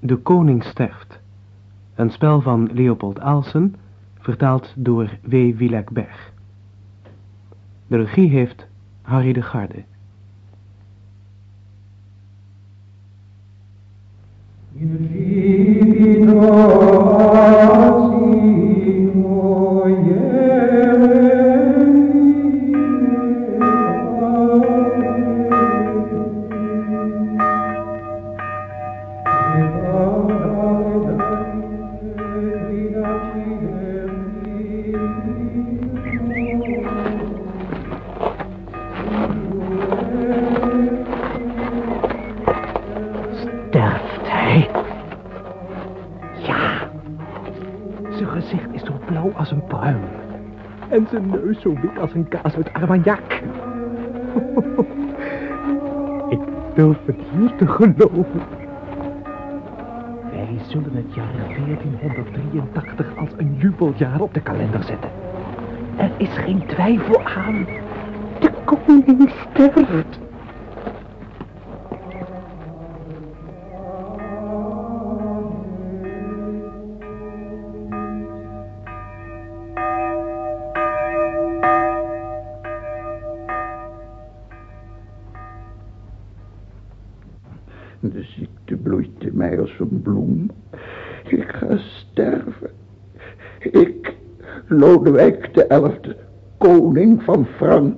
De Koning sterft. Een spel van Leopold Aalsen, vertaald door W. Wielekberg. De regie heeft Harry de Garde. Geloven. Wij zullen het jaar 1483 als een jubeljaar op de kalender zetten. Er is geen twijfel aan. De koning sterft.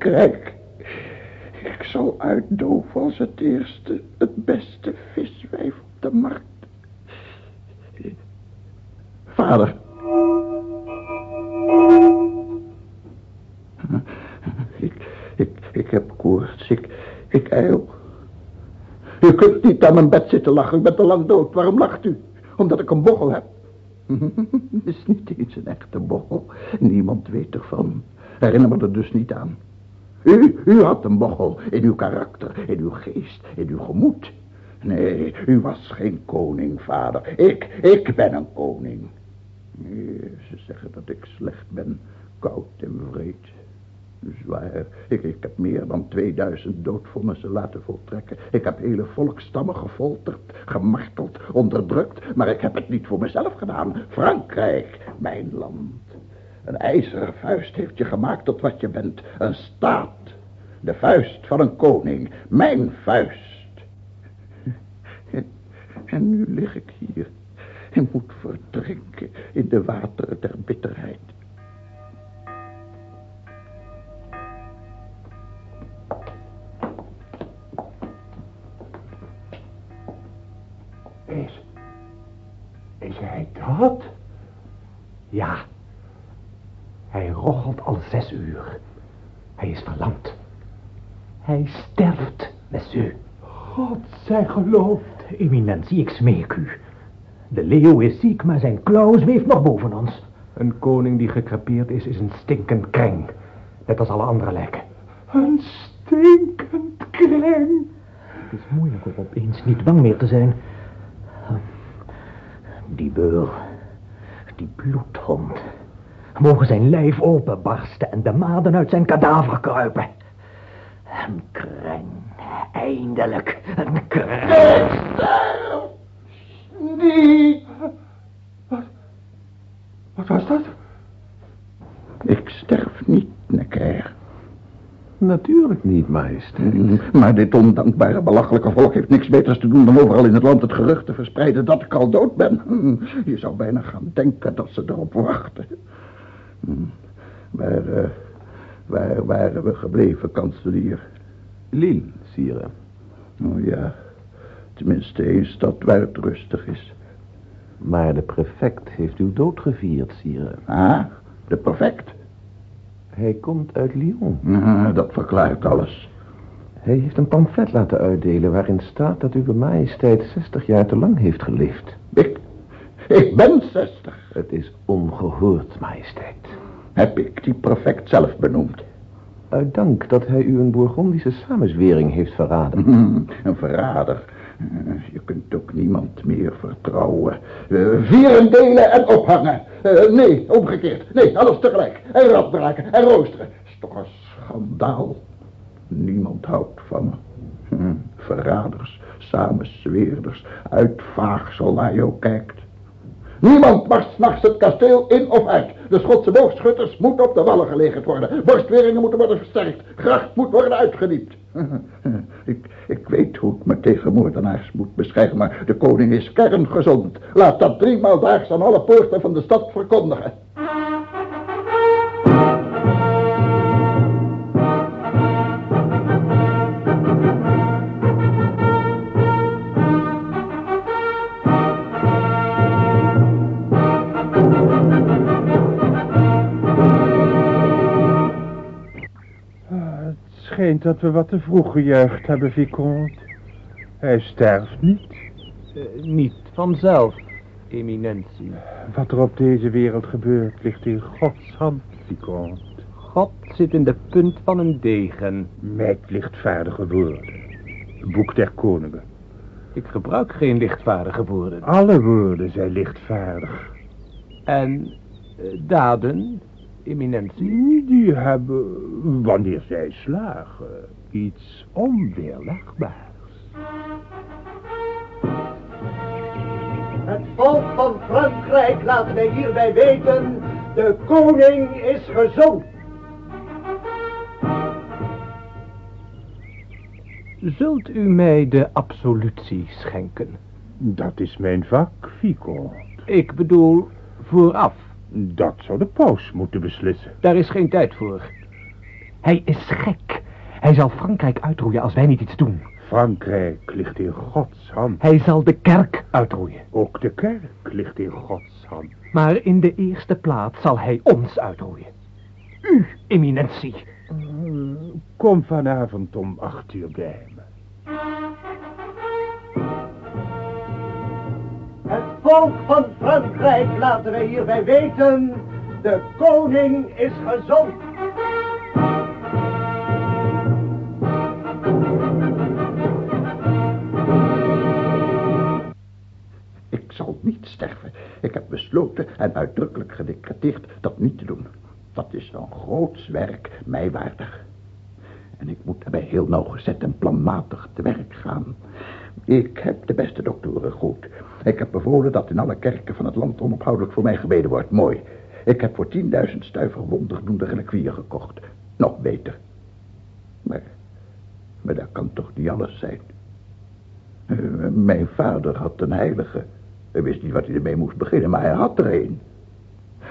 Frankrijk. Ik zal uitdoven als het eerste, het beste viswijf op de markt. Vader. Ik, ik, ik heb koorts. Ik, ik ijl. U kunt niet aan mijn bed zitten lachen. Ik ben te lang dood. Waarom lacht u? Omdat ik een bochel heb. Het is niet eens een echte bochel. Niemand weet ervan. Herinner me er dus niet aan. U, u had een bochel in uw karakter, in uw geest, in uw gemoed. Nee, u was geen koning, vader. Ik, ik ben een koning. Ze zeggen dat ik slecht ben, koud en wreed. Zwaar. Ik, ik heb meer dan 2000 doodvonnissen laten voltrekken. Ik heb hele volkstammen gefolterd, gemarteld, onderdrukt. Maar ik heb het niet voor mezelf gedaan. Frankrijk, mijn land. Een ijzeren vuist heeft je gemaakt tot wat je bent. Een staat. De vuist van een koning. Mijn vuist. En, nu lig ik hier. En moet verdrinken in de wateren der bitterheid. Is... Is hij dood? Ja. Zes uur. Hij is verlamd. Hij sterft, monsieur. God zij geloofd. Eminentie, ik smeek u. De leeuw is ziek, maar zijn klauw zweeft nog boven ons. Een koning die gekrepeerd is, is een stinkend kreng. Net als alle andere lijken. Een stinkend kreng. Het is moeilijk om opeens niet bang meer te zijn. Die beul, die bloedhond. Mogen zijn lijf openbarsten en de maden uit zijn kadaver kruipen. Een kreng, eindelijk, een kreng. Niet. Wat, wat was dat? Ik sterf niet, Necker. Natuurlijk niet, majesteit. Maar dit ondankbare, belachelijke volk heeft niks beters te doen dan overal in het land het gerucht te verspreiden dat ik al dood ben. Je zou bijna gaan denken dat ze erop wachten. Maar uh, waar waren we gebleven, kanselier? Lille, sire. Oh ja, tenminste een stad waar het rustig is. Maar de prefect heeft uw dood gevierd, sire. Ah, de prefect? Hij komt uit Lyon. Ah, dat verklaart alles. Hij heeft een pamflet laten uitdelen waarin staat dat uw majesteit 60 jaar te lang heeft geleefd. Ik, ik ben 60. Het is ongehoord, majesteit. Heb ik die prefect zelf benoemd? Uit dank dat hij u een Bourgondische samenzwering heeft verraden. een verrader. Je kunt ook niemand meer vertrouwen. Uh, vieren delen en ophangen. Nee, omgekeerd. Nee, alles tegelijk. En radbraken en roosteren. Is toch een schandaal. Niemand houdt van me. Verraders, samenzweerders, uitvaagsel waar je ook kijkt. Niemand mag s'nachts het kasteel in of uit. De Schotse boogschutters moeten op de wallen gelegerd worden. Borstweringen moeten worden versterkt. Gracht moet worden uitgediept. ik, ik weet hoe ik me tegen moordenaars moet beschrijven, maar de koning is kerngezond. Laat dat driemaal daags aan alle poorten van de stad verkondigen. Schijnt dat we wat te vroeg gejuicht hebben, Vicomte. Hij sterft niet. Uh, niet vanzelf, eminentie. Wat er op deze wereld gebeurt, ligt in Gods hand, Vicomte. God zit in de punt van een degen. Met lichtvaardige woorden. Boek der Koningen. Ik gebruik geen lichtvaardige woorden. Alle woorden zijn lichtvaardig. En uh, daden, eminentie? Die hebben, wanneer zij slagen, iets onweerlegbaars. Het volk van Frankrijk laten wij hierbij weten, de koning is gezond. Zult u mij de absolutie schenken? Dat is mijn vak, Vicomte. Ik bedoel, vooraf. Dat zou de paus moeten beslissen. Daar is geen tijd voor. Hij is gek. Hij zal Frankrijk uitroeien als wij niet iets doen. Frankrijk ligt in Gods hand. Hij zal de kerk uitroeien. Ook de kerk ligt in Gods hand. Maar in de eerste plaats zal hij ons uitroeien. U, eminentie. Kom vanavond om acht uur bij volk van Frankrijk laten wij hierbij weten, de koning is gezond. Ik zal niet sterven. Ik heb besloten en uitdrukkelijk gedecreteerd dat niet te doen. Dat is een groots werk, mij waardig. En ik moet daarbij heel nauwgezet en planmatig te werk gaan. Ik heb de beste doktoren goed. Ik heb bevolen dat in alle kerken van het land onophoudelijk voor mij gebeden wordt. Mooi. Ik heb voor 10.000 stuiver wonderdoende reliquieën gekocht. Nog beter. Maar, maar dat kan toch niet alles zijn. Uh, mijn vader had een heilige. Hij wist niet wat hij ermee moest beginnen, maar hij had er een.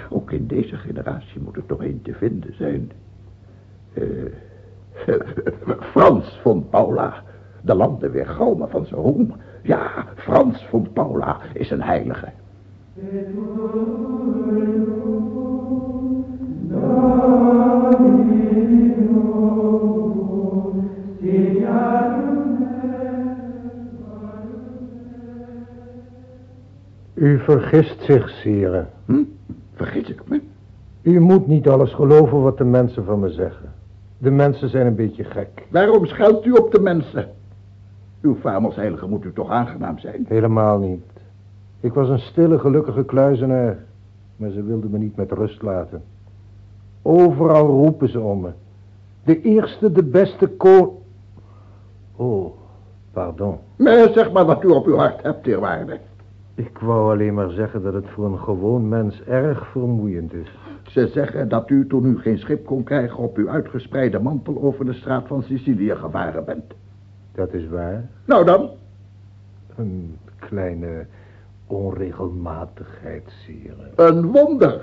Ook in deze generatie moet er toch één te vinden zijn. Uh, Frans von Paula. De landen weer galmen van zijn roem. Ja, Frans von Paula is een heilige. U vergist zich, sire. Hm? Vergis ik me? U moet niet alles geloven wat de mensen van me zeggen. De mensen zijn een beetje gek. Waarom schuilt u op de mensen? Uw vader heilige moet u toch aangenaam zijn? Helemaal niet. Ik was een stille, gelukkige kluizenaar. Maar ze wilden me niet met rust laten. Overal roepen ze om me. De eerste, de beste ko... Oh, pardon. Maar zeg maar wat u op uw hart hebt, eerwaarde. Ik wou alleen maar zeggen dat het voor een gewoon mens erg vermoeiend is. Ze zeggen dat u toen u geen schip kon krijgen op uw uitgespreide mantel over de straat van Sicilië gevaren bent. Dat is waar. Nou dan? Een kleine onregelmatigheid, sire. Een wonder.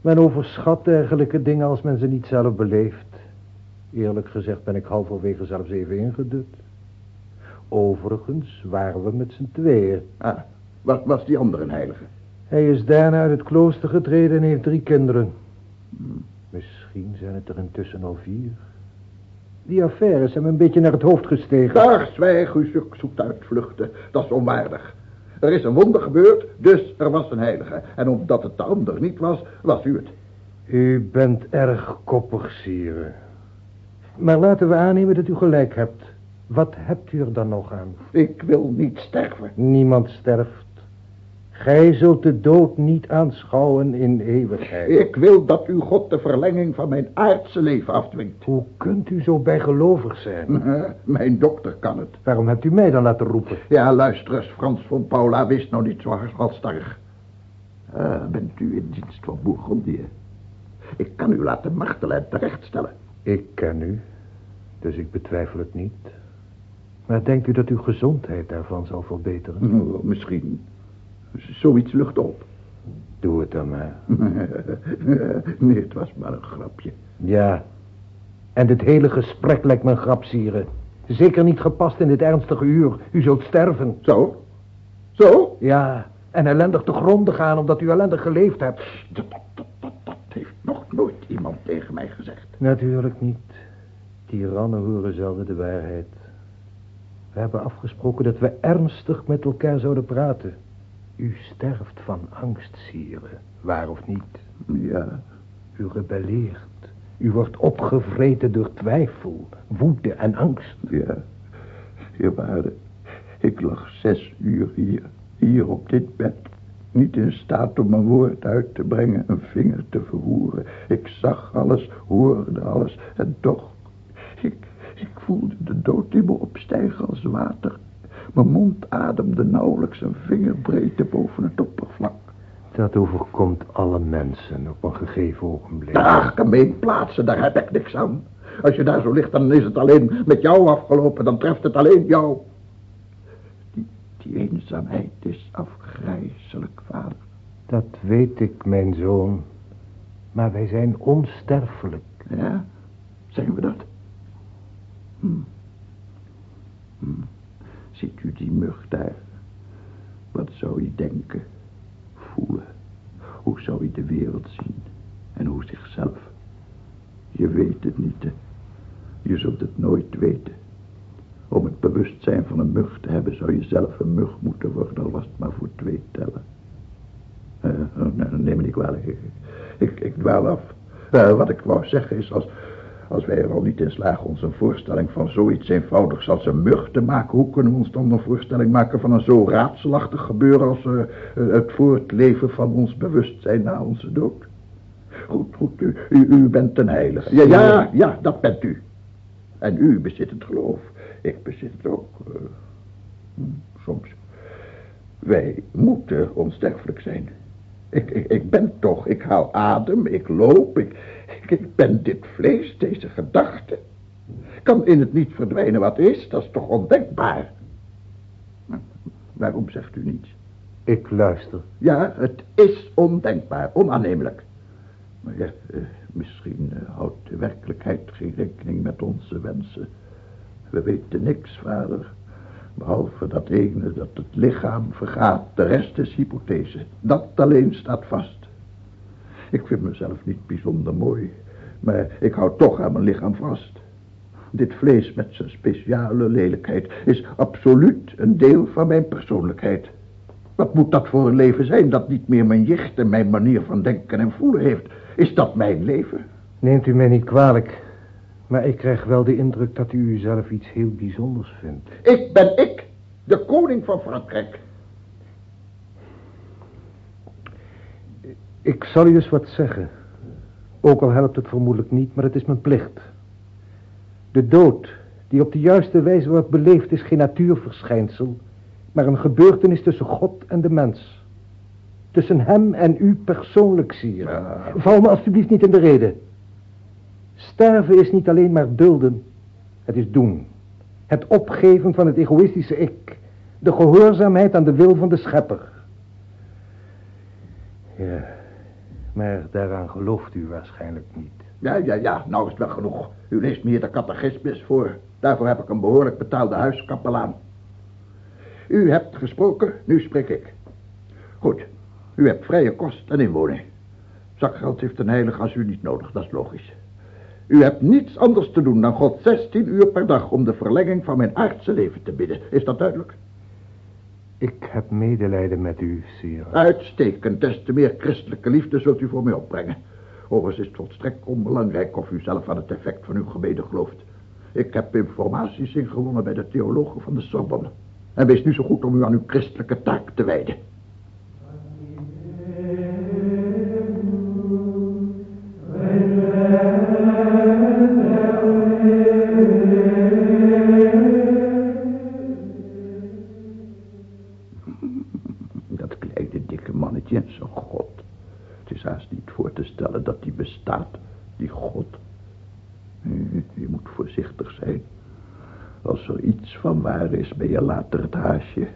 Men overschat dergelijke dingen als men ze niet zelf beleeft. Eerlijk gezegd ben ik halverwege zelfs even ingedut. Overigens waren we met z'n tweeën. Ah, wat was die andere heilige? Hij is daarna uit het klooster getreden en heeft drie kinderen. Misschien zijn het er intussen al vier. Die affaires hebben een beetje naar het hoofd gestegen. Daar zwijg, u zoekt uitvluchten. Dat is onwaardig. Er is een wonder gebeurd, dus er was een heilige. En omdat het de ander niet was, was u het. U bent erg koppig, sire. Maar laten we aannemen dat u gelijk hebt. Wat hebt u er dan nog aan? Ik wil niet sterven. Niemand sterft. Gij zult de dood niet aanschouwen in eeuwigheid. Ik wil dat u God de verlenging van mijn aardse leven afdwingt. Hoe kunt u zo bijgelovig zijn? Mijn dokter kan het. Waarom hebt u mij dan laten roepen? Ja, luister eens, Frans van Paula wist nou niet zo halstarrig. Ah, bent u in dienst van Bourgondië? Ik kan u laten martelen en terechtstellen. Ik ken u, dus ik betwijfel het niet. Maar denkt u dat uw gezondheid daarvan zal verbeteren? Misschien. Zoiets lucht op. Doe het dan maar. nee, het was maar een grapje. Ja, en dit hele gesprek lijkt me een grap, sire. Zeker niet gepast in dit ernstige uur. U zult sterven. Zo? Zo? Ja, en ellendig te gronden gaan omdat u ellendig geleefd hebt. Dat, dat, dat, dat heeft nog nooit iemand tegen mij gezegd. Natuurlijk niet. Tirannen horen zelden de waarheid. We hebben afgesproken dat we ernstig met elkaar zouden praten. U sterft van angst, sire. Waar of niet? Ja. U rebelleert. U wordt opgevreten door twijfel, woede en angst. Ja. Je waarde, ik lag zes uur hier, hier op dit bed. Niet in staat om een woord uit te brengen, een vinger te verroeren. Ik zag alles, hoorde alles en toch, ik, ik voelde de dood in me opstijgen als water. Mijn mond ademde nauwelijks een vingerbreedte boven het oppervlak. Dat overkomt alle mensen op een gegeven ogenblik. Ach, gemeen plaatsen, daar heb ik niks aan. Als je daar zo ligt, dan is het alleen met jou afgelopen. Dan treft het alleen jou. Die, die eenzaamheid is afgrijzelijk, vader. Dat weet ik, mijn zoon. Maar wij zijn onsterfelijk. Ja, zeggen we dat? Hm. Hm. Ziet u die mug daar? Wat zou je denken, voelen? Hoe zou je de wereld zien? En hoe zichzelf? Je weet het niet, hè? Je zult het nooit weten. Om het bewustzijn van een mug te hebben, zou je zelf een mug moeten worden, al was het maar voor twee tellen. Uh, neem me niet kwalijk, ik, ik, ik dwaal af. Uh, wat ik wou zeggen is, als, als wij er al niet in slagen ons een voorstelling van zoiets eenvoudigs als een mug te maken, hoe kunnen we ons dan een voorstelling maken van een zo raadselachtig gebeuren als uh, het voortleven van ons bewustzijn na onze dood? Goed, goed, u, u, u bent een heilige. Ja, ja, ja, dat bent u. En u bezit het geloof. Ik bezit het ook. Uh, soms. Wij moeten onsterfelijk zijn. Ik, ik, ik, ben toch, ik haal adem, ik loop, ik, ik, ben dit vlees, deze gedachte. Kan in het niet verdwijnen wat is, dat is toch ondenkbaar. Waarom zegt u niets? Ik luister. Ja, het is ondenkbaar, onaannemelijk. Maar ja, uh, misschien uh, houdt de werkelijkheid geen rekening met onze wensen. We weten niks, vader. Behalve dat ene, dat het lichaam vergaat. De rest is hypothese. Dat alleen staat vast. Ik vind mezelf niet bijzonder mooi. Maar ik hou toch aan mijn lichaam vast. Dit vlees met zijn speciale lelijkheid is absoluut een deel van mijn persoonlijkheid. Wat moet dat voor een leven zijn dat niet meer mijn jicht en mijn manier van denken en voelen heeft? Is dat mijn leven? Neemt u mij niet kwalijk, maar ik krijg wel de indruk dat u zelf iets heel bijzonders vindt. Ik ben ik, de koning van Frankrijk. Ik zal u eens wat zeggen. Ook al helpt het vermoedelijk niet, maar het is mijn plicht. De dood, die op de juiste wijze wordt beleefd, is geen natuurverschijnsel, maar een gebeurtenis tussen God en de mens. Tussen hem en u persoonlijk, zie je. Ja. Val me alstublieft niet in de reden. Sterven is niet alleen maar dulden. Het is doen. Het opgeven van het egoïstische ik. De gehoorzaamheid aan de wil van de schepper. Ja, maar daaraan gelooft u waarschijnlijk niet. Ja, ja, ja, nou is het wel genoeg. U leest me hier de catechismus voor. Daarvoor heb ik een behoorlijk betaalde huiskapelaan. U hebt gesproken, nu spreek ik. Goed, u hebt vrije kost en inwoning. Zakgeld heeft een heilige als u niet nodig, dat is logisch. U hebt niets anders te doen dan God 16 uur per dag om de verlenging van mijn aardse leven te bidden. Is dat duidelijk? Ik heb medelijden met u, sire. Uitstekend, des te meer christelijke liefde zult u voor mij opbrengen. Overigens is het volstrekt onbelangrijk of u zelf aan het effect van uw gebeden gelooft. Ik heb informaties ingewonnen bij de theologen van de Sorbonne. En wees nu zo goed om u aan uw christelijke taak te wijden. Dat die bestaat, die god. Je moet voorzichtig zijn. Als er iets van waar is, ben je later het haasje.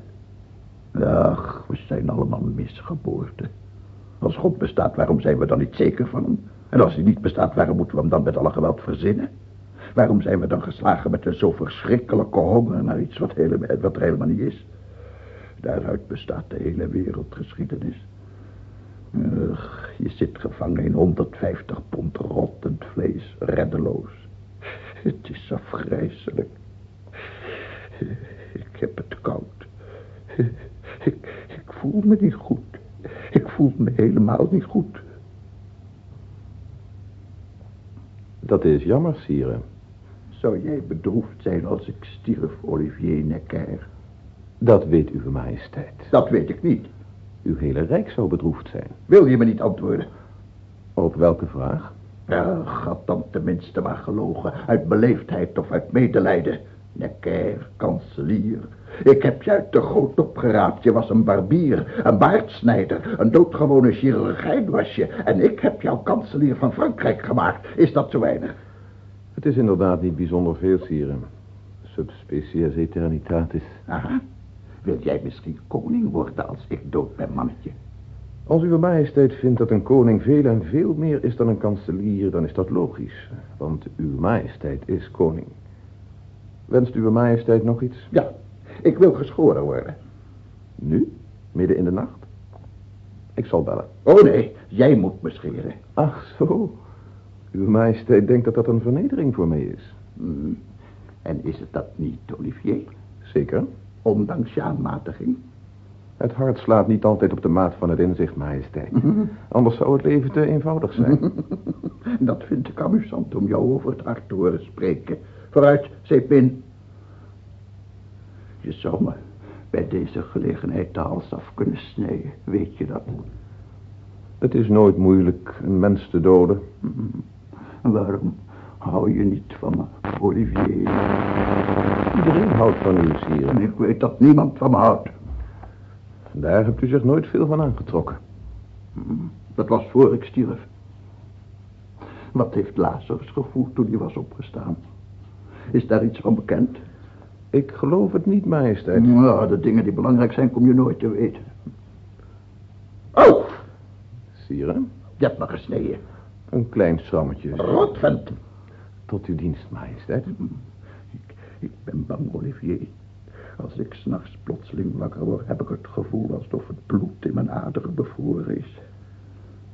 Ach, we zijn allemaal misgeboorten. Als God bestaat, waarom zijn we dan niet zeker van hem? En als hij niet bestaat, waarom moeten we hem dan met alle geweld verzinnen? Waarom zijn we dan geslagen met een zo verschrikkelijke honger naar iets wat, wat er helemaal niet is? Daaruit bestaat de hele wereldgeschiedenis. Ugh, je zit gevangen in 150 pond rottend vlees, reddeloos. Het is afgrijzelijk. Ik heb het koud. Ik, ik voel me niet goed. Ik voel me helemaal niet goed. Dat is jammer, sire. Zou jij bedroefd zijn als ik stierf, Olivier Necker? Dat weet uw majesteit. Dat weet ik niet. Uw hele rijk zou bedroefd zijn. Wil je me niet antwoorden? Op welke vraag? Ja, had dan tenminste maar gelogen. Uit beleefdheid of uit medelijden. Necker, kanselier. Ik heb je uit de goot opgeraapt. Je was een barbier, een baardsnijder, een doodgewone chirurgijn was je. En ik heb jou kanselier van Frankrijk gemaakt. Is dat zo weinig? Het is inderdaad niet bijzonder veel, sire. Subspecies eternitatis. Aha. Wil jij misschien koning worden als ik dood ben, mannetje? Als uw majesteit vindt dat een koning veel en veel meer is dan een kanselier, dan is dat logisch. Want uw majesteit is koning. Wenst uw majesteit nog iets? Ja, ik wil geschoren worden. Nu? Midden in de nacht? Ik zal bellen. Oh nee, jij moet me scheren. Ach zo. Uw majesteit denkt dat dat een vernedering voor mij is. Hmm. En is het dat niet, Olivier? Zeker. Ondanks je aanmatiging? Het hart slaat niet altijd op de maat van het inzicht, majesteit. Anders zou het leven te eenvoudig zijn. Dat vind ik amusant om jou over het hart te horen spreken. Vooruit, zeep in. Je zou me bij deze gelegenheid de hals af kunnen snijden, weet je dat? Het is nooit moeilijk een mens te doden. Waarom hou je niet van me, Olivier? Iedereen houdt van u, sire. En ik weet dat niemand van me houdt. Daar hebt u zich nooit veel van aangetrokken. Dat was voor ik stierf. Wat heeft Lazarus gevoeld toen hij was opgestaan? Is daar iets van bekend? Ik geloof het niet, majesteit. Nou, de dingen die belangrijk zijn, kom je nooit te weten. Oh, Sire, je hebt me gesneden. een klein schrammetje. Rotvent. Tot uw dienst, majesteit. Ik, ik ben bang, Olivier. Als ik s'nachts plotseling wakker word, heb ik het gevoel alsof het bloed in mijn aderen bevroren is.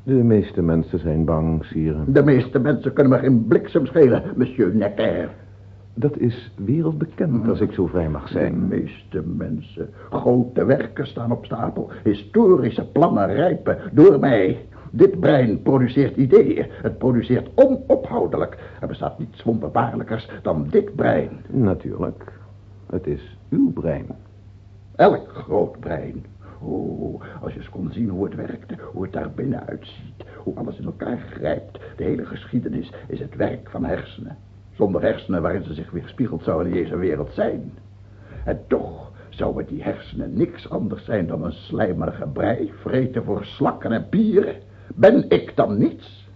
De meeste mensen zijn bang, sire. De meeste mensen kunnen me geen bliksem schelen, monsieur Necker. Dat is wereldbekend, als ik zo vrij mag De zijn. meeste mensen. Grote werken staan op stapel. Historische plannen rijpen door mij. Dit brein produceert ideeën. Het produceert onophoudelijk. Er bestaat niets wonderbaarlijkers dan dit brein. Natuurlijk. Het is uw brein. Elk groot brein. Oh, als je eens kon zien hoe het werkte, hoe het daar binnen uitziet, hoe alles in elkaar grijpt. De hele geschiedenis is het werk van hersenen. Zonder hersenen waarin ze zich weerspiegeld zouden deze wereld zijn. En toch zouden die hersenen niks anders zijn dan een slijmerige brei, vreten voor slakken en pieren. Ben ik dan niets?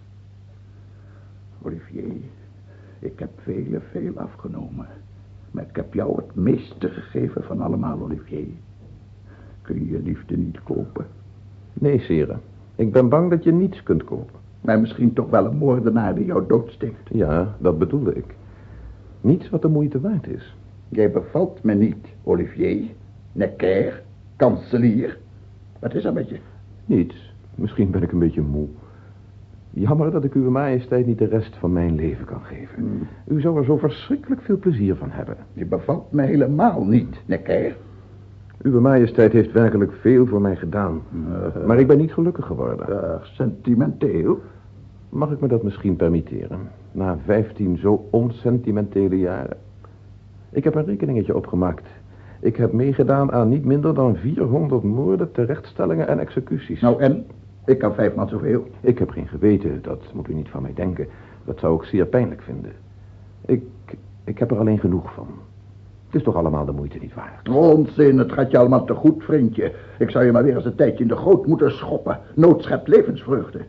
Olivier, ik heb vele veel afgenomen. Maar ik heb jou het meeste gegeven van allemaal, Olivier. Kun je je liefde niet kopen? Nee, sire. Ik ben bang dat je niets kunt kopen. Maar misschien toch wel een moordenaar die jou doodsteekt. Ja, dat bedoelde ik. Niets wat de moeite waard is. Jij bevalt me niet, Olivier. Necker, kanselier. Wat is er met je? Niets. Misschien ben ik een beetje moe. Jammer dat ik uw majesteit niet de rest van mijn leven kan geven. U zou er zo verschrikkelijk veel plezier van hebben. Je bevalt me helemaal niet, Necker. Uw majesteit heeft werkelijk veel voor mij gedaan. Maar ik ben niet gelukkig geworden. Uh, sentimenteel. Mag ik me dat misschien permitteren? Na vijftien zo onsentimentele jaren. Ik heb een rekeningetje opgemaakt. Ik heb meegedaan aan niet minder dan 400 moorden, terechtstellingen en executies. Nou en? Ik kan vijfmaal zoveel. Ik heb geen geweten, dat moet u niet van mij denken. Dat zou ik zeer pijnlijk vinden. Ik, ik heb er alleen genoeg van. Het is toch allemaal de moeite niet waard. Onzin, het gaat je allemaal te goed, vriendje. Ik zou je maar weer eens een tijdje in de goot moeten schoppen. Nood schept levensvreugde.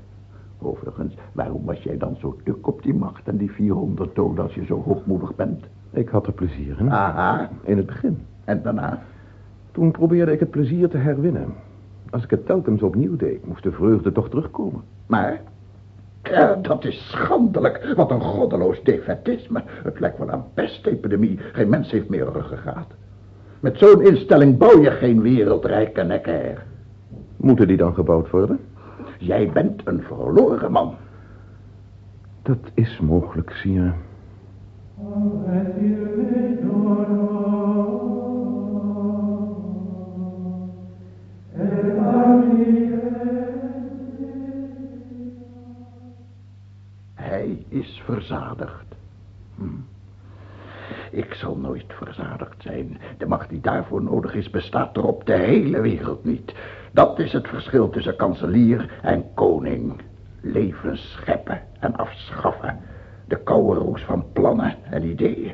Overigens, waarom was jij dan zo tuk op die macht en die 400 doden als je zo hoogmoedig bent? Ik had er plezier in. Aha, In het begin. en daarna? Toen probeerde ik het plezier te herwinnen. Als ik het telkens opnieuw deed, moest de vreugde toch terugkomen. Maar, ja, dat is schandelijk. Wat een goddeloos defetisme. Het lijkt wel aan pestepidemie. Geen mens heeft meer ruggengraat. Met zo'n instelling bouw je geen wereldrijke nekker. Moeten die dan gebouwd worden? Jij bent een verloren man. Dat is mogelijk, zie je. Is verzadigd. Hm. Ik zal nooit verzadigd zijn. De macht die daarvoor nodig is, bestaat er op de hele wereld niet. Dat is het verschil tussen kanselier en koning. Leven scheppen en afschaffen. De koude roes van plannen en ideeën.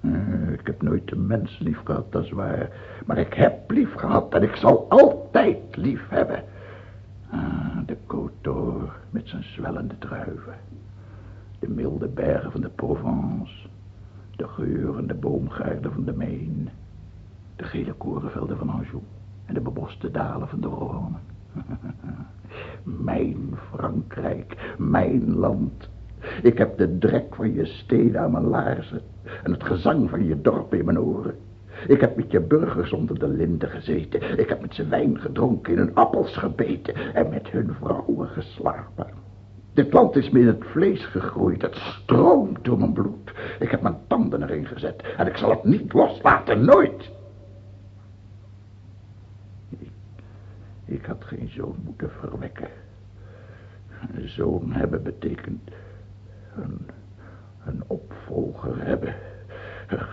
Hm, Ik heb nooit een mens lief gehad, dat is waar. Maar ik heb lief gehad en ik zal altijd lief hebben. Ah, de d'Or met zijn zwellende druiven. De milde bergen van de Provence. De geurende boomgaarden van de Maine. De gele korenvelden van Anjou. En de beboste dalen van de Rhône. mijn Frankrijk, mijn land. Ik heb de drek van je steden aan mijn laarzen. En het gezang van je dorp in mijn oren. Ik heb met je burgers onder de linden gezeten. Ik heb met ze wijn gedronken, in hun appels gebeten en met hun vrouwen geslapen. Dit land is me in het vlees gegroeid. Het stroomt door mijn bloed. Ik heb mijn tanden erin gezet en ik zal het niet loslaten, nooit. Ik, had geen zoon moeten verwekken. Een zoon hebben betekent een, een opvolger hebben.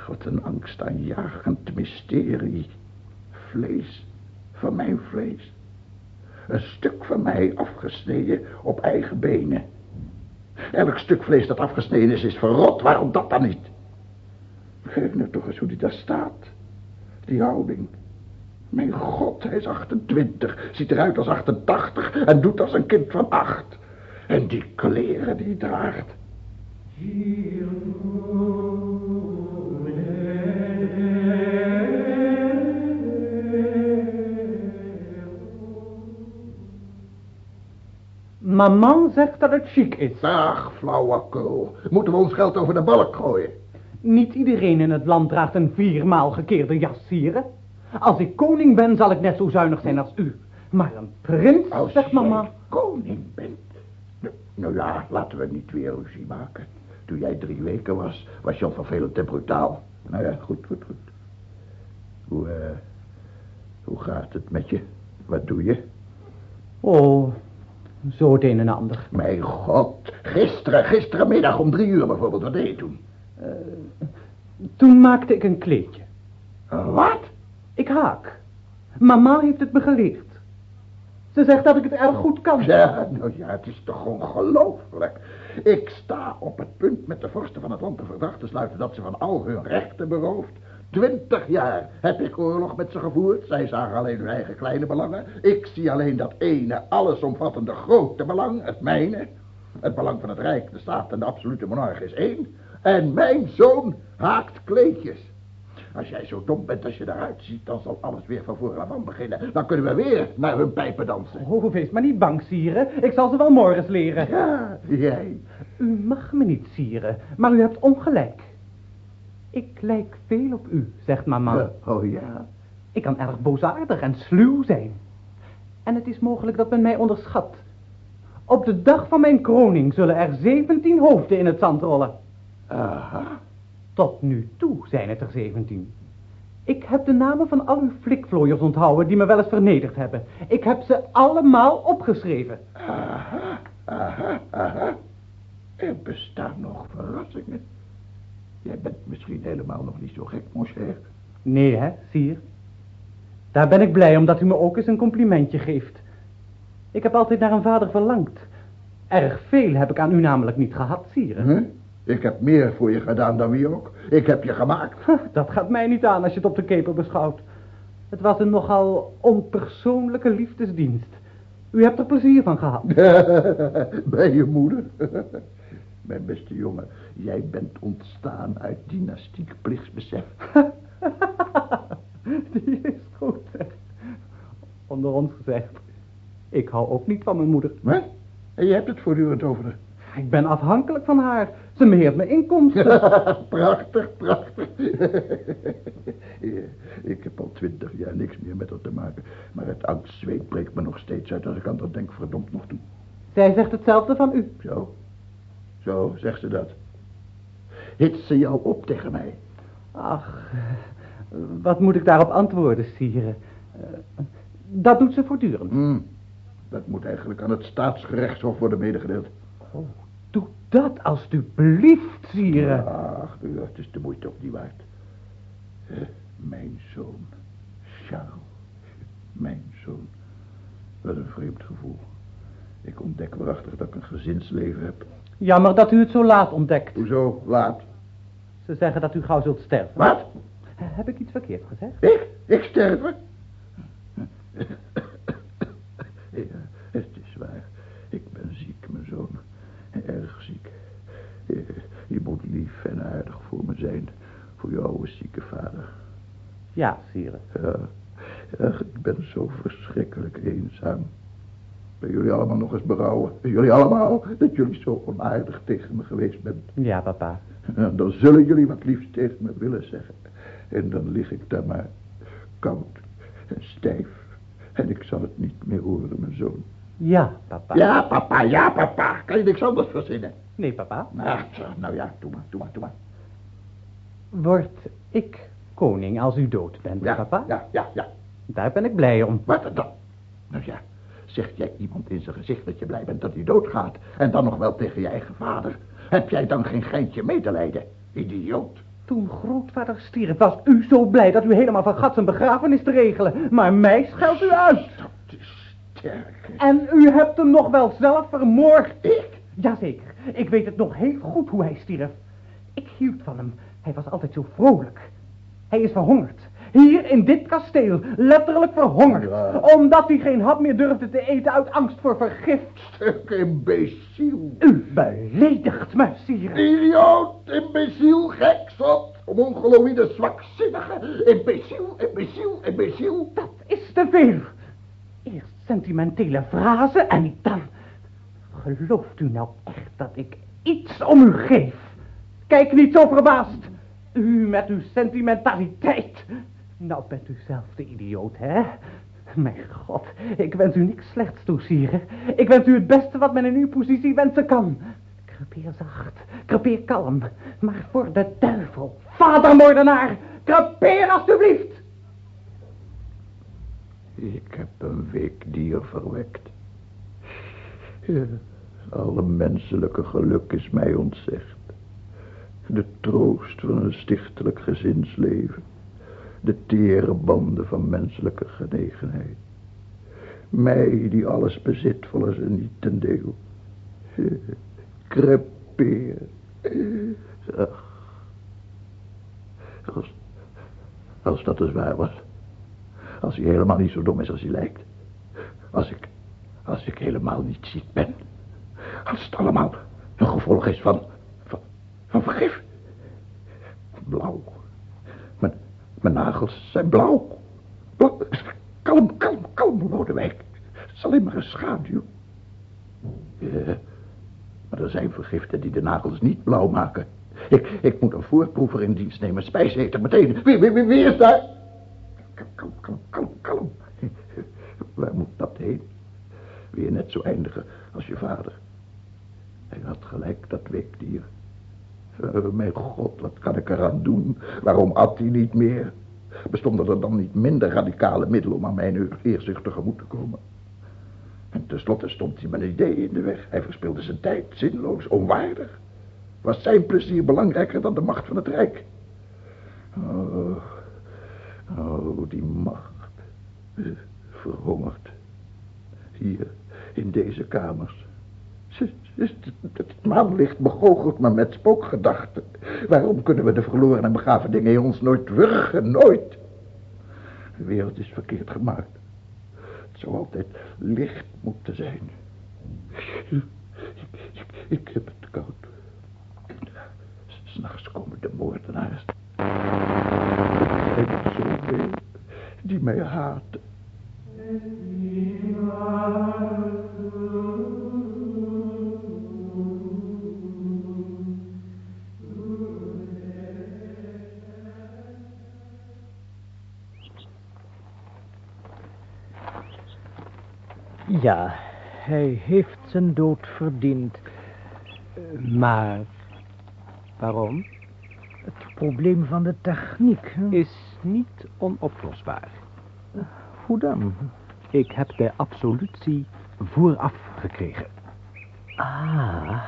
Wat een angstaanjagend mysterie. Vlees van mijn vlees. Een stuk van mij afgesneden op eigen benen. Elk stuk vlees dat afgesneden is, is verrot. Waarom dat dan niet? Kijk nou toch eens hoe die daar staat. Die houding. Mijn god, hij is 28, ziet eruit als 88 en doet als een kind van acht. En die kleren die hij draagt. Maman zegt dat het chic is. Ach, flauwekul. Moeten we ons geld over de balk gooien? Niet iedereen in het land draagt een viermaal gekeerde jas, sire. Als ik koning ben, zal ik net zo zuinig zijn als u. Maar een prins, Als zegt mama. jij koning bent. Nou, ja, laten we niet weer ruzie maken. Toen jij drie weken was, was je al vervelend en brutaal. Nou ja, goed, goed, goed. Hoe, eh, hoe gaat het met je? Wat doe je? Oh, zo het een en ander. Mijn god, gisteren, gisterenmiddag om drie uur bijvoorbeeld, wat deed je toen? Toen maakte ik een kleedje. Wat? Ik haak. Mama heeft het me geleerd. Ze zegt dat ik het erg goed kan. Ja, nou ja, het is toch ongelooflijk. Ik sta op het punt met de vorsten van het land een verdrag te sluiten dat ze van al hun rechten berooft. Twintig jaar heb ik oorlog met ze gevoerd. Zij zagen alleen hun eigen kleine belangen. Ik zie alleen dat ene allesomvattende grote belang, het mijne. Het belang van het Rijk, de staat en de absolute monarch is één. En mijn zoon haakt kleedjes. Als jij zo dom bent als je eruit ziet, dan zal alles weer van vooraf aan beginnen. Dan kunnen we weer naar hun pijpen dansen. Oh, wees maar niet bang, sire. Ik zal ze wel morgens leren. Ja, jij. U mag me niet sieren, maar u hebt ongelijk. Ik lijk veel op u, zegt mama. Uh, oh ja. Ik kan erg boosaardig en sluw zijn. En het is mogelijk dat men mij onderschat. Op de dag van mijn kroning zullen er 17 hoofden in het zand rollen. Aha. Tot nu toe zijn het er 17. Ik heb de namen van al uw flikvlooiers onthouden die me wel eens vernederd hebben. Ik heb ze allemaal opgeschreven. Aha, aha, aha. Er bestaan nog verrassingen. Jij bent misschien helemaal nog niet zo gek, mon cher. Nee, hè, sier? Daar ben ik blij omdat u me ook eens een complimentje geeft. Ik heb altijd naar een vader verlangd. Erg veel heb ik aan u namelijk niet gehad, sire. Huh? Ik heb meer voor je gedaan dan wie ook. Ik heb je gemaakt. Dat gaat mij niet aan als je het op de keper beschouwt. Het was een nogal onpersoonlijke liefdesdienst. U hebt er plezier van gehad. Bij je moeder. Mijn beste jongen, jij bent ontstaan uit dynastiek plichtsbesef. Die is goed, zeg. Onder ons gezegd. Ik hou ook niet van mijn moeder. Wat? En je hebt het voortdurend over haar. Ik ben afhankelijk van haar. Ze beheert mijn inkomsten. prachtig, prachtig. ik heb al twintig jaar niks meer met haar te maken. Maar het oud zweet breekt me nog steeds uit als ik aan dat denk verdomd nog toe. Zij zegt hetzelfde van u. Zo. Zo, zegt ze dat. Hit ze jou op tegen mij? Ach, wat moet ik daarop antwoorden, sire? Dat doet ze voortdurend. Hm. Dat moet eigenlijk aan het staatsgerechtshof worden medegedeeld. Oh, doe dat alstublieft, sire. Ach, het is de moeite ook niet waard. Mijn zoon, Charles. Mijn zoon. Wat een vreemd gevoel. Ik ontdek waarachtig dat ik een gezinsleven heb. Jammer dat u het zo laat ontdekt. Hoezo laat? Ze zeggen dat u gauw zult sterven. Wat? Heb ik iets verkeerd gezegd? Ik? Ik sterven? Ja, het is waar. Ik ben ziek, mijn zoon. Erg ziek. Je, moet lief en aardig voor me zijn. Voor je oude zieke vader. Ja, sire. Ja, ach, ik ben zo verschrikkelijk eenzaam. Ben jullie allemaal nog eens berouwen? Jullie allemaal dat jullie zo onaardig tegen me geweest bent? Ja, papa. Ja, dan zullen jullie wat liefst tegen me willen zeggen. En dan lig ik daar maar koud en stijf. En ik zal het niet meer horen, mijn zoon. Ja, papa. Ja, papa, ja, papa. Kan je niks anders verzinnen? Nee, papa. Nou, nou ja, doe maar, doe maar, doe maar. Word ik koning als u dood bent, Ja, papa? ja, ja, ja. Daar ben ik blij om. Wat dan? Nou ja, zeg jij iemand in zijn gezicht dat je blij bent dat hij doodgaat... en dan nog wel tegen je eigen vader... heb jij dan geen geintje medelijden, idioot? Toen grootvader stierf, was u zo blij dat u helemaal vergat zijn begrafenis te regelen. Maar mij scheldt u uit. Dat is sterk. En u hebt hem nog wel zelf vermoord. Ik? Jazeker. Ik weet het nog heel goed hoe hij stierf. Ik hield van hem. Hij was altijd zo vrolijk. Hij is verhongerd. Hier in dit kasteel. Letterlijk verhongerd. Ja. Omdat hij geen hap meer durfde te eten uit angst voor vergift. Stuk imbeciel. U beledigt me, sire. Idioot, imbeciel, zot, mongoloïde, zwakzinnige, imbeciel, imbeciel, imbeciel. Dat is te veel. Eerst sentimentele frase en dan... Gelooft u nou echt dat ik iets om u geef? Kijk niet zo verbaasd. U met uw sentimentaliteit. Nou bent u zelf de idioot, hè? Mijn god, ik wens u niks slechts toe. Ik wens u het beste wat men in uw positie wensen kan. Crepeer zacht, crepeer kalm. Maar voor de duivel, vadermoordenaar, crepeer alstublieft. Ik heb een weekdier verwekt. Ja, alle menselijke geluk is mij ontzegd. De troost van een stichtelijk gezinsleven. De tere banden van menselijke genegenheid. Mij die alles bezit, vallen ze niet ten deel. Crepeer. Ach. Als, als dat dus waar was. Als hij helemaal niet zo dom is als hij lijkt. Als ik, als ik helemaal niet ziek ben. Als het allemaal een gevolg is van, van, van vergif. Blauw. Mijn, nagels zijn blauw. blauw. Kalm, kalm, kalm, Lodewijk. Het is alleen maar een schaduw. Ja, maar er zijn vergiften die de nagels niet blauw maken. Ik, ik moet een voorproever in dienst nemen, spijseten, meteen. Wie, wie, wie, is daar? Kalm, kalm, kalm, kalm. Waar moet dat heen? Weer net zo eindigen als je vader. Hij had gelijk, dat weekdier. Oh, mijn god, wat kan ik eraan doen? Waarom at hij niet meer? Bestonden er dan niet minder radicale middelen om aan mijn eerzucht tegemoet te komen? En tenslotte stond hij een idee in de weg. Hij verspilde zijn tijd, zinloos, onwaardig. Was zijn plezier belangrijker dan de macht van het Rijk? Oh, oh die macht. Verhongerd. Hier, in deze kamers. Ze- Het maanlicht begoochelt me met spookgedachten. Waarom kunnen we de verloren en begraven dingen in ons nooit wurgen? Nooit. De wereld is verkeerd gemaakt. Het zou altijd licht moeten zijn. Ik, ik, ik heb het koud. S'nachts komen de moordenaars. Ik heb zoveel die mij haten. Ja, hij heeft zijn dood verdiend. Eh, Maar waarom? Het probleem van de techniek. hè? Is niet onoplosbaar. Hoe dan? Ik heb de absolutie vooraf gekregen. Ah,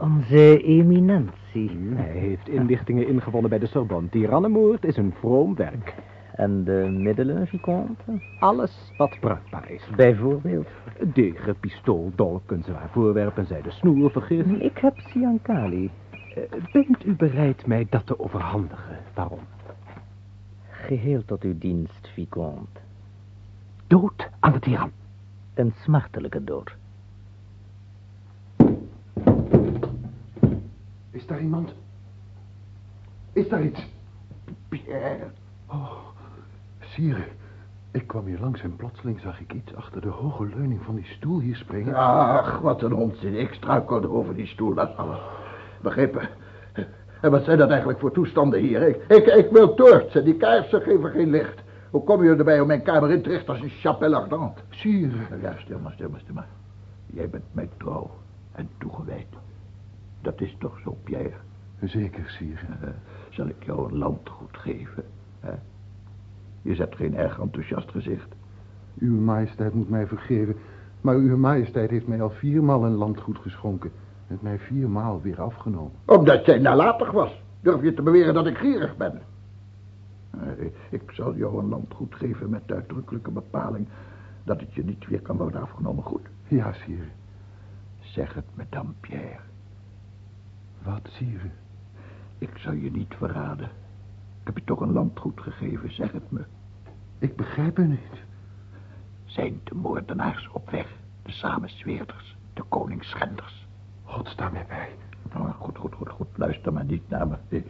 onze eminentie. Hij heeft inlichtingen ingewonnen bij de Sorbonne. Tyrannenmoord is een vroom werk. En de middelen, vicomte? Alles wat bruikbaar is. Bijvoorbeeld? Degen, pistool, dolk, een zwaar voorwerp, een zijde snoer, vergif. Ik heb Siankali. Eh, Bent u bereid mij dat te overhandigen? Waarom? Geheel tot uw dienst, vicomte. Dood aan de tiran. Een smartelijke dood. Is daar iemand? Is daar iets? Pierre, Oh, Sire, ik kwam hier langs en plotseling zag ik iets achter de hoge leuning van die stoel hier springen. ach, wat een onzin. Ik struikelde over die stoel, dat is alles. Begrepen? En wat zijn dat eigenlijk voor toestanden hier? Ik, ik, ik wil toortsen, die kaarsen geven geen licht. Hoe kom je erbij om mijn kamer in te richten als een chapelle ardente? Sire. Ja, stil maar, stil maar, stil maar. Jij bent mij trouw en toegewijd. Dat is toch zo, Pierre? Zeker, Sire. Eh, zal ik jou een landgoed geven? hè? Je zet geen erg enthousiast gezicht. Uw majesteit moet mij vergeven, maar uw majesteit heeft mij al viermaal een landgoed geschonken. En het mij viermaal weer afgenomen. Omdat jij nalatig was. Durf je te beweren dat ik gierig ben? Eh, Ik zal jou een landgoed geven met de uitdrukkelijke bepaling dat het je niet weer kan worden afgenomen. Goed. Ja, Sire. Zeg het me dan, Pierre. Wat, Sire? Ik zal je niet verraden. Ik heb je toch een landgoed gegeven, zeg het me. Ik begrijp u niet. Zijn de moordenaars op weg? De samenzweerders, de koningsschenders. God, sta mij bij. Nou, goed, goed, goed, goed. Luister maar niet naar me. Ik,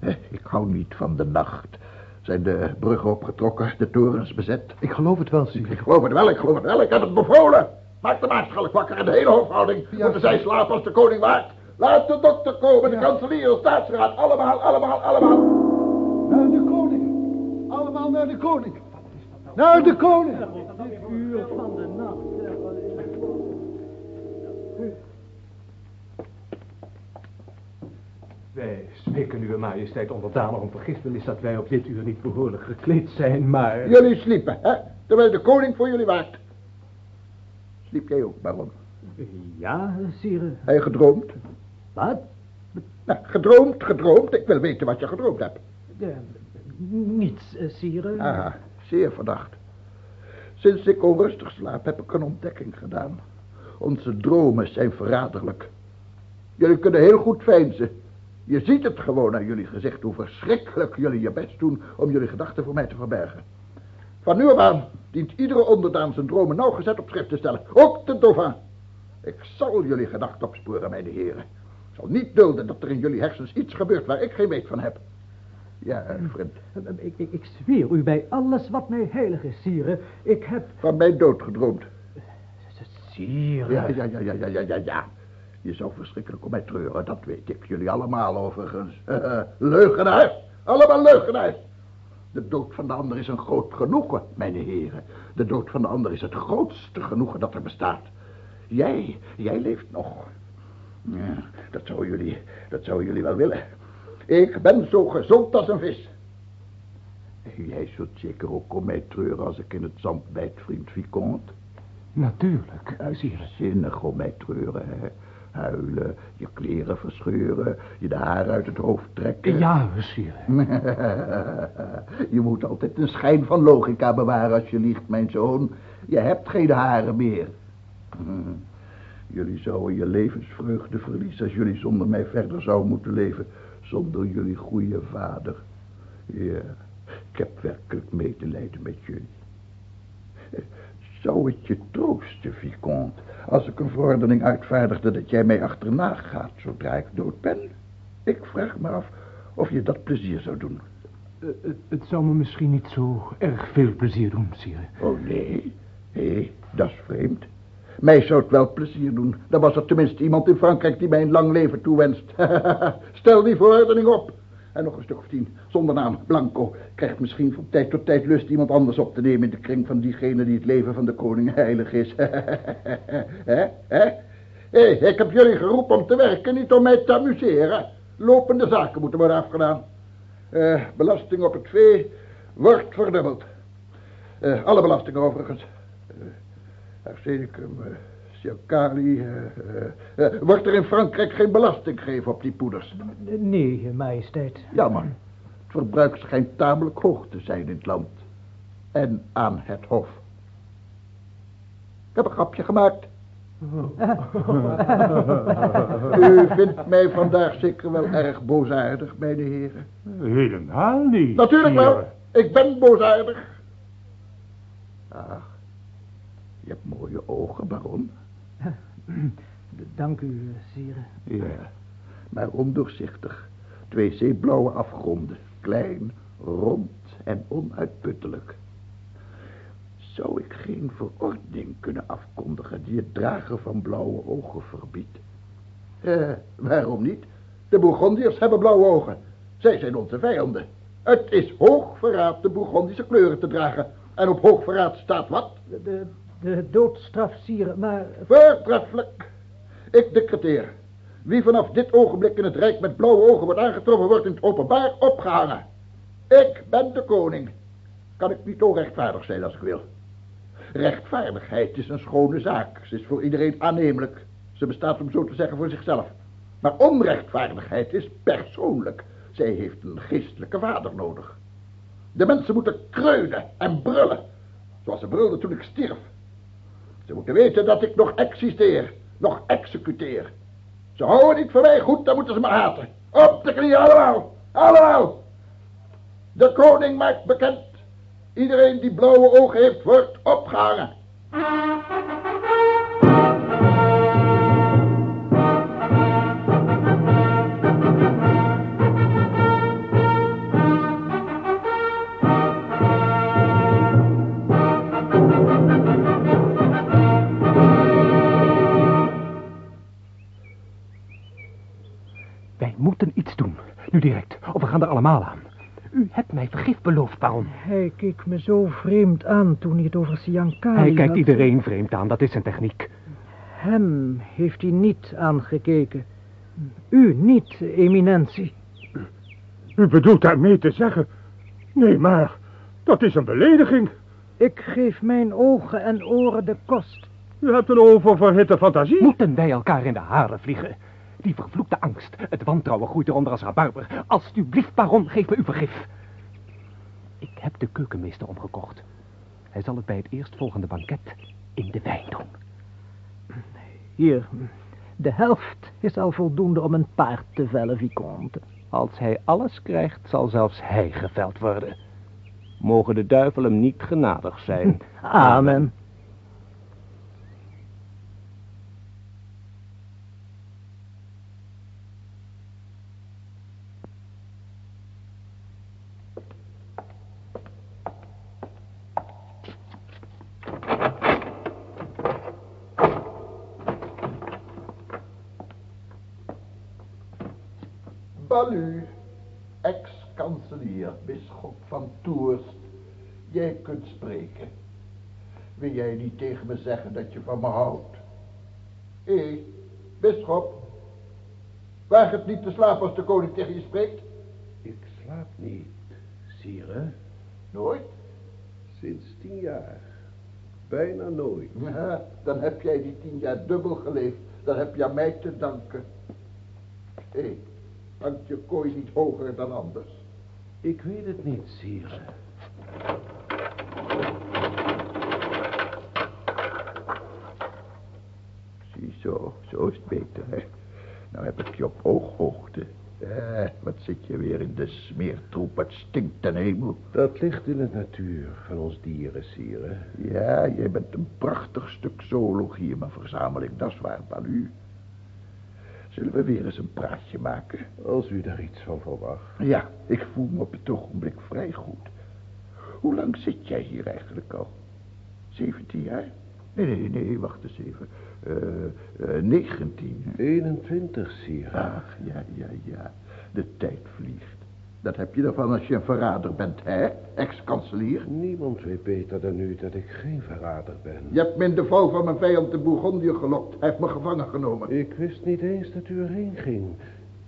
ik, ik hou niet van de nacht. Zijn de bruggen opgetrokken, de torens bezet? Ik geloof het wel, Ik Sire. geloof het wel, ik geloof het wel. Ik heb het bevolen. Maak de maarschalk wakker en de hele hoofdhouding. Moeten zij slapen als de koning waakt. Laat de dokter komen, de kanselier, de staatsraad. Allemaal, allemaal, allemaal. Naar de koning. Naar de koning. Uur van de nacht. Wij smeken uw majesteit onderdanig om vergiffenis dat wij op dit uur niet behoorlijk gekleed zijn, maar... Jullie sliepen, hè? Terwijl de koning voor jullie waakt. Sliep jij ook, baron? Ja, sire. Hij gedroomd? Wat? Nou, gedroomd, gedroomd. Ik wil weten wat je gedroomd hebt. Niets, eh, sire. Aha, zeer verdacht. Sinds ik onrustig slaap heb ik een ontdekking gedaan. Onze dromen zijn verraderlijk. Jullie kunnen heel goed veinzen. Je ziet het gewoon aan jullie gezicht hoe verschrikkelijk jullie je best doen om jullie gedachten voor mij te verbergen. Van nu af aan dient iedere onderdaan zijn dromen nauwgezet op schrift te stellen. Ook de dauphin. Ik zal jullie gedachten opsporen, mijn heren. Ik zal niet dulden dat er in jullie hersens iets gebeurt waar ik geen weet van heb. Ja, vriend. Ik, ik, ik zweer u bij alles wat mij heilig is, sire. Ik heb... Van mijn dood gedroomd. Sire. Ja, ja, ja, ja, ja, ja, ja, ja. Je zou verschrikkelijk om mij treuren, dat weet ik. Jullie allemaal overigens. leugenaars. Allemaal leugenaars. De dood van de ander is een groot genoegen, mijn heren. De dood van de ander is het grootste genoegen dat er bestaat. Jij, jij leeft nog. Ja, dat zouden jullie, dat zouden jullie wel willen. Ik ben zo gezond als een vis. Jij zult zeker ook om mij treuren als ik in het zand bijt, vriend Vicomte. Natuurlijk, sire. Zinnig om mij treuren, hè. Huilen, je kleren verscheuren, je de haren uit het hoofd trekken. Ja, sire. je moet altijd een schijn van logica bewaren als je liegt, mijn zoon. Je hebt geen haren meer. Hm. Jullie zouden je levensvreugde verliezen als jullie zonder mij verder zouden moeten leven. Zonder jullie goede vader. Ja, ik heb werkelijk medelijden met jullie. Zou het je troosten, Vicomte, als ik een verordening uitvaardigde dat jij mij achterna gaat zodra ik dood ben? Ik vraag me af of je dat plezier zou doen. Eh, het, het zou me misschien niet zo erg veel plezier doen, sire. Oh nee, nee, dat is vreemd. Mij zou het wel plezier doen. Dan was er tenminste iemand in Frankrijk die mij een lang leven toewenst. Stel die verordening op. En nog een stuk of tien, zonder naam, Blanco, krijgt misschien van tijd tot tijd lust iemand anders op te nemen in de kring van diegene die het leven van de koning heilig is. Hè? Hè? Hé, ik heb jullie geroepen om te werken, niet om mij te amuseren. Lopende zaken moeten worden afgedaan. Eh, belasting op het vee wordt verdubbeld. Eh, alle belastingen overigens. Uh, Arsenicum, uh, eh, eh, eh, wordt er in Frankrijk geen belasting gegeven op die poeders? Nee, majesteit. Jammer. Het verbruik schijnt tamelijk hoog te zijn in het land. En aan het hof. Ik heb een grapje gemaakt. U vindt mij vandaag zeker wel erg boosaardig, mijn heren. Helemaal niet. Natuurlijk wel. Ik ben boosaardig. Ach, je hebt mooie ogen, baron. Dank u, sire. Ja, maar ondoorzichtig. Twee zeeblauwe afgronden. Klein, rond en onuitputtelijk. Zou ik geen verordening kunnen afkondigen die het dragen van blauwe ogen verbiedt? Eh, waarom niet? De Bourgondiërs hebben blauwe ogen. Zij zijn onze vijanden. Het is hoog verraad de Bourgondische kleuren te dragen. En op hoog verraad staat wat? De, de, de doodstraf, sire, maar... Voortreffelijk. Ik decreteer. Wie vanaf dit ogenblik in het Rijk met blauwe ogen wordt aangetroffen, wordt in het openbaar opgehangen. Ik ben de koning. Kan ik niet onrechtvaardig zijn als ik wil. Rechtvaardigheid is een schone zaak. Ze is voor iedereen aannemelijk. Ze bestaat om zo te zeggen voor zichzelf. Maar onrechtvaardigheid is persoonlijk. Zij heeft een geestelijke vader nodig. De mensen moeten kreunen en brullen. Zoals ze brulden toen ik stierf. Ze moeten weten dat ik nog existeer. Nog executeer. Ze houden niet van mij goed, dan moeten ze me haten. Op de knieën allemaal. Allemaal. De koning maakt bekend. Iedereen die blauwe ogen heeft, wordt opgehangen. Wij moeten iets doen. Nu direct. Of we gaan er allemaal aan. U hebt mij vergif beloofd, baron. Hij keek me zo vreemd aan toen hij het over Siankali Hij kijkt had. iedereen vreemd aan. Dat is zijn techniek. Hem heeft hij niet aangekeken. U niet, eminentie. U bedoelt daarmee te zeggen... Nee, maar dat is een belediging. Ik geef mijn ogen en oren de kost. U hebt een oververhitte fantasie. Moeten wij elkaar in de haren vliegen? Die vervloekte angst. Het wantrouwen groeit eronder als rabarber. Alsjeblieft, baron, geef me uw vergif. Ik heb de keukenmeester omgekocht. Hij zal het bij het eerstvolgende banket in de wijn doen. Hier, de helft is al voldoende om een paard te vellen, vicomte. Als hij alles krijgt, zal zelfs hij geveld worden. Mogen de duivel hem niet genadig zijn. Amen. Balu, ex-kanselier, bisschop van Tours. Jij kunt spreken. Wil jij niet tegen me zeggen dat je van me houdt? Hé, bisschop. Waag het niet te slapen als de koning tegen je spreekt. Ik slaap niet, sire. Nooit? Sinds tien jaar. Bijna nooit. Ja, dan heb jij die tien jaar dubbel geleefd. Dan heb je aan mij te danken. Hé, hangt je kooi niet hoger dan anders? Ik weet het niet, sire. Zie Zo, zo is het beter, hè. Nou heb ik je op ooghoogte. Eh, wat zit je weer in de smeertroep, het stinkt ten hemel. Dat ligt in de natuur van ons dieren, sire. Ja, jij bent een prachtig stuk zoologie in mijn verzameling, dat is waar, Balu. Zullen we weer eens een praatje maken? Als u daar iets van verwacht. Ja, ik voel me op het ogenblik vrij goed. Hoe lang zit jij hier eigenlijk al? 17 jaar? Nee, nee, nee, wacht eens even. Eh, eh, 19. 21, sire. Ach, ja, ja, ja. De tijd vliegt. Dat heb je ervan als je een verrader bent, hè, ex-kanselier? Niemand weet beter dan u dat ik geen verrader ben. Je hebt me in de val van mijn vijand de Bourgondië gelokt. Hij heeft me gevangen genomen. Ik wist niet eens dat u erheen ging.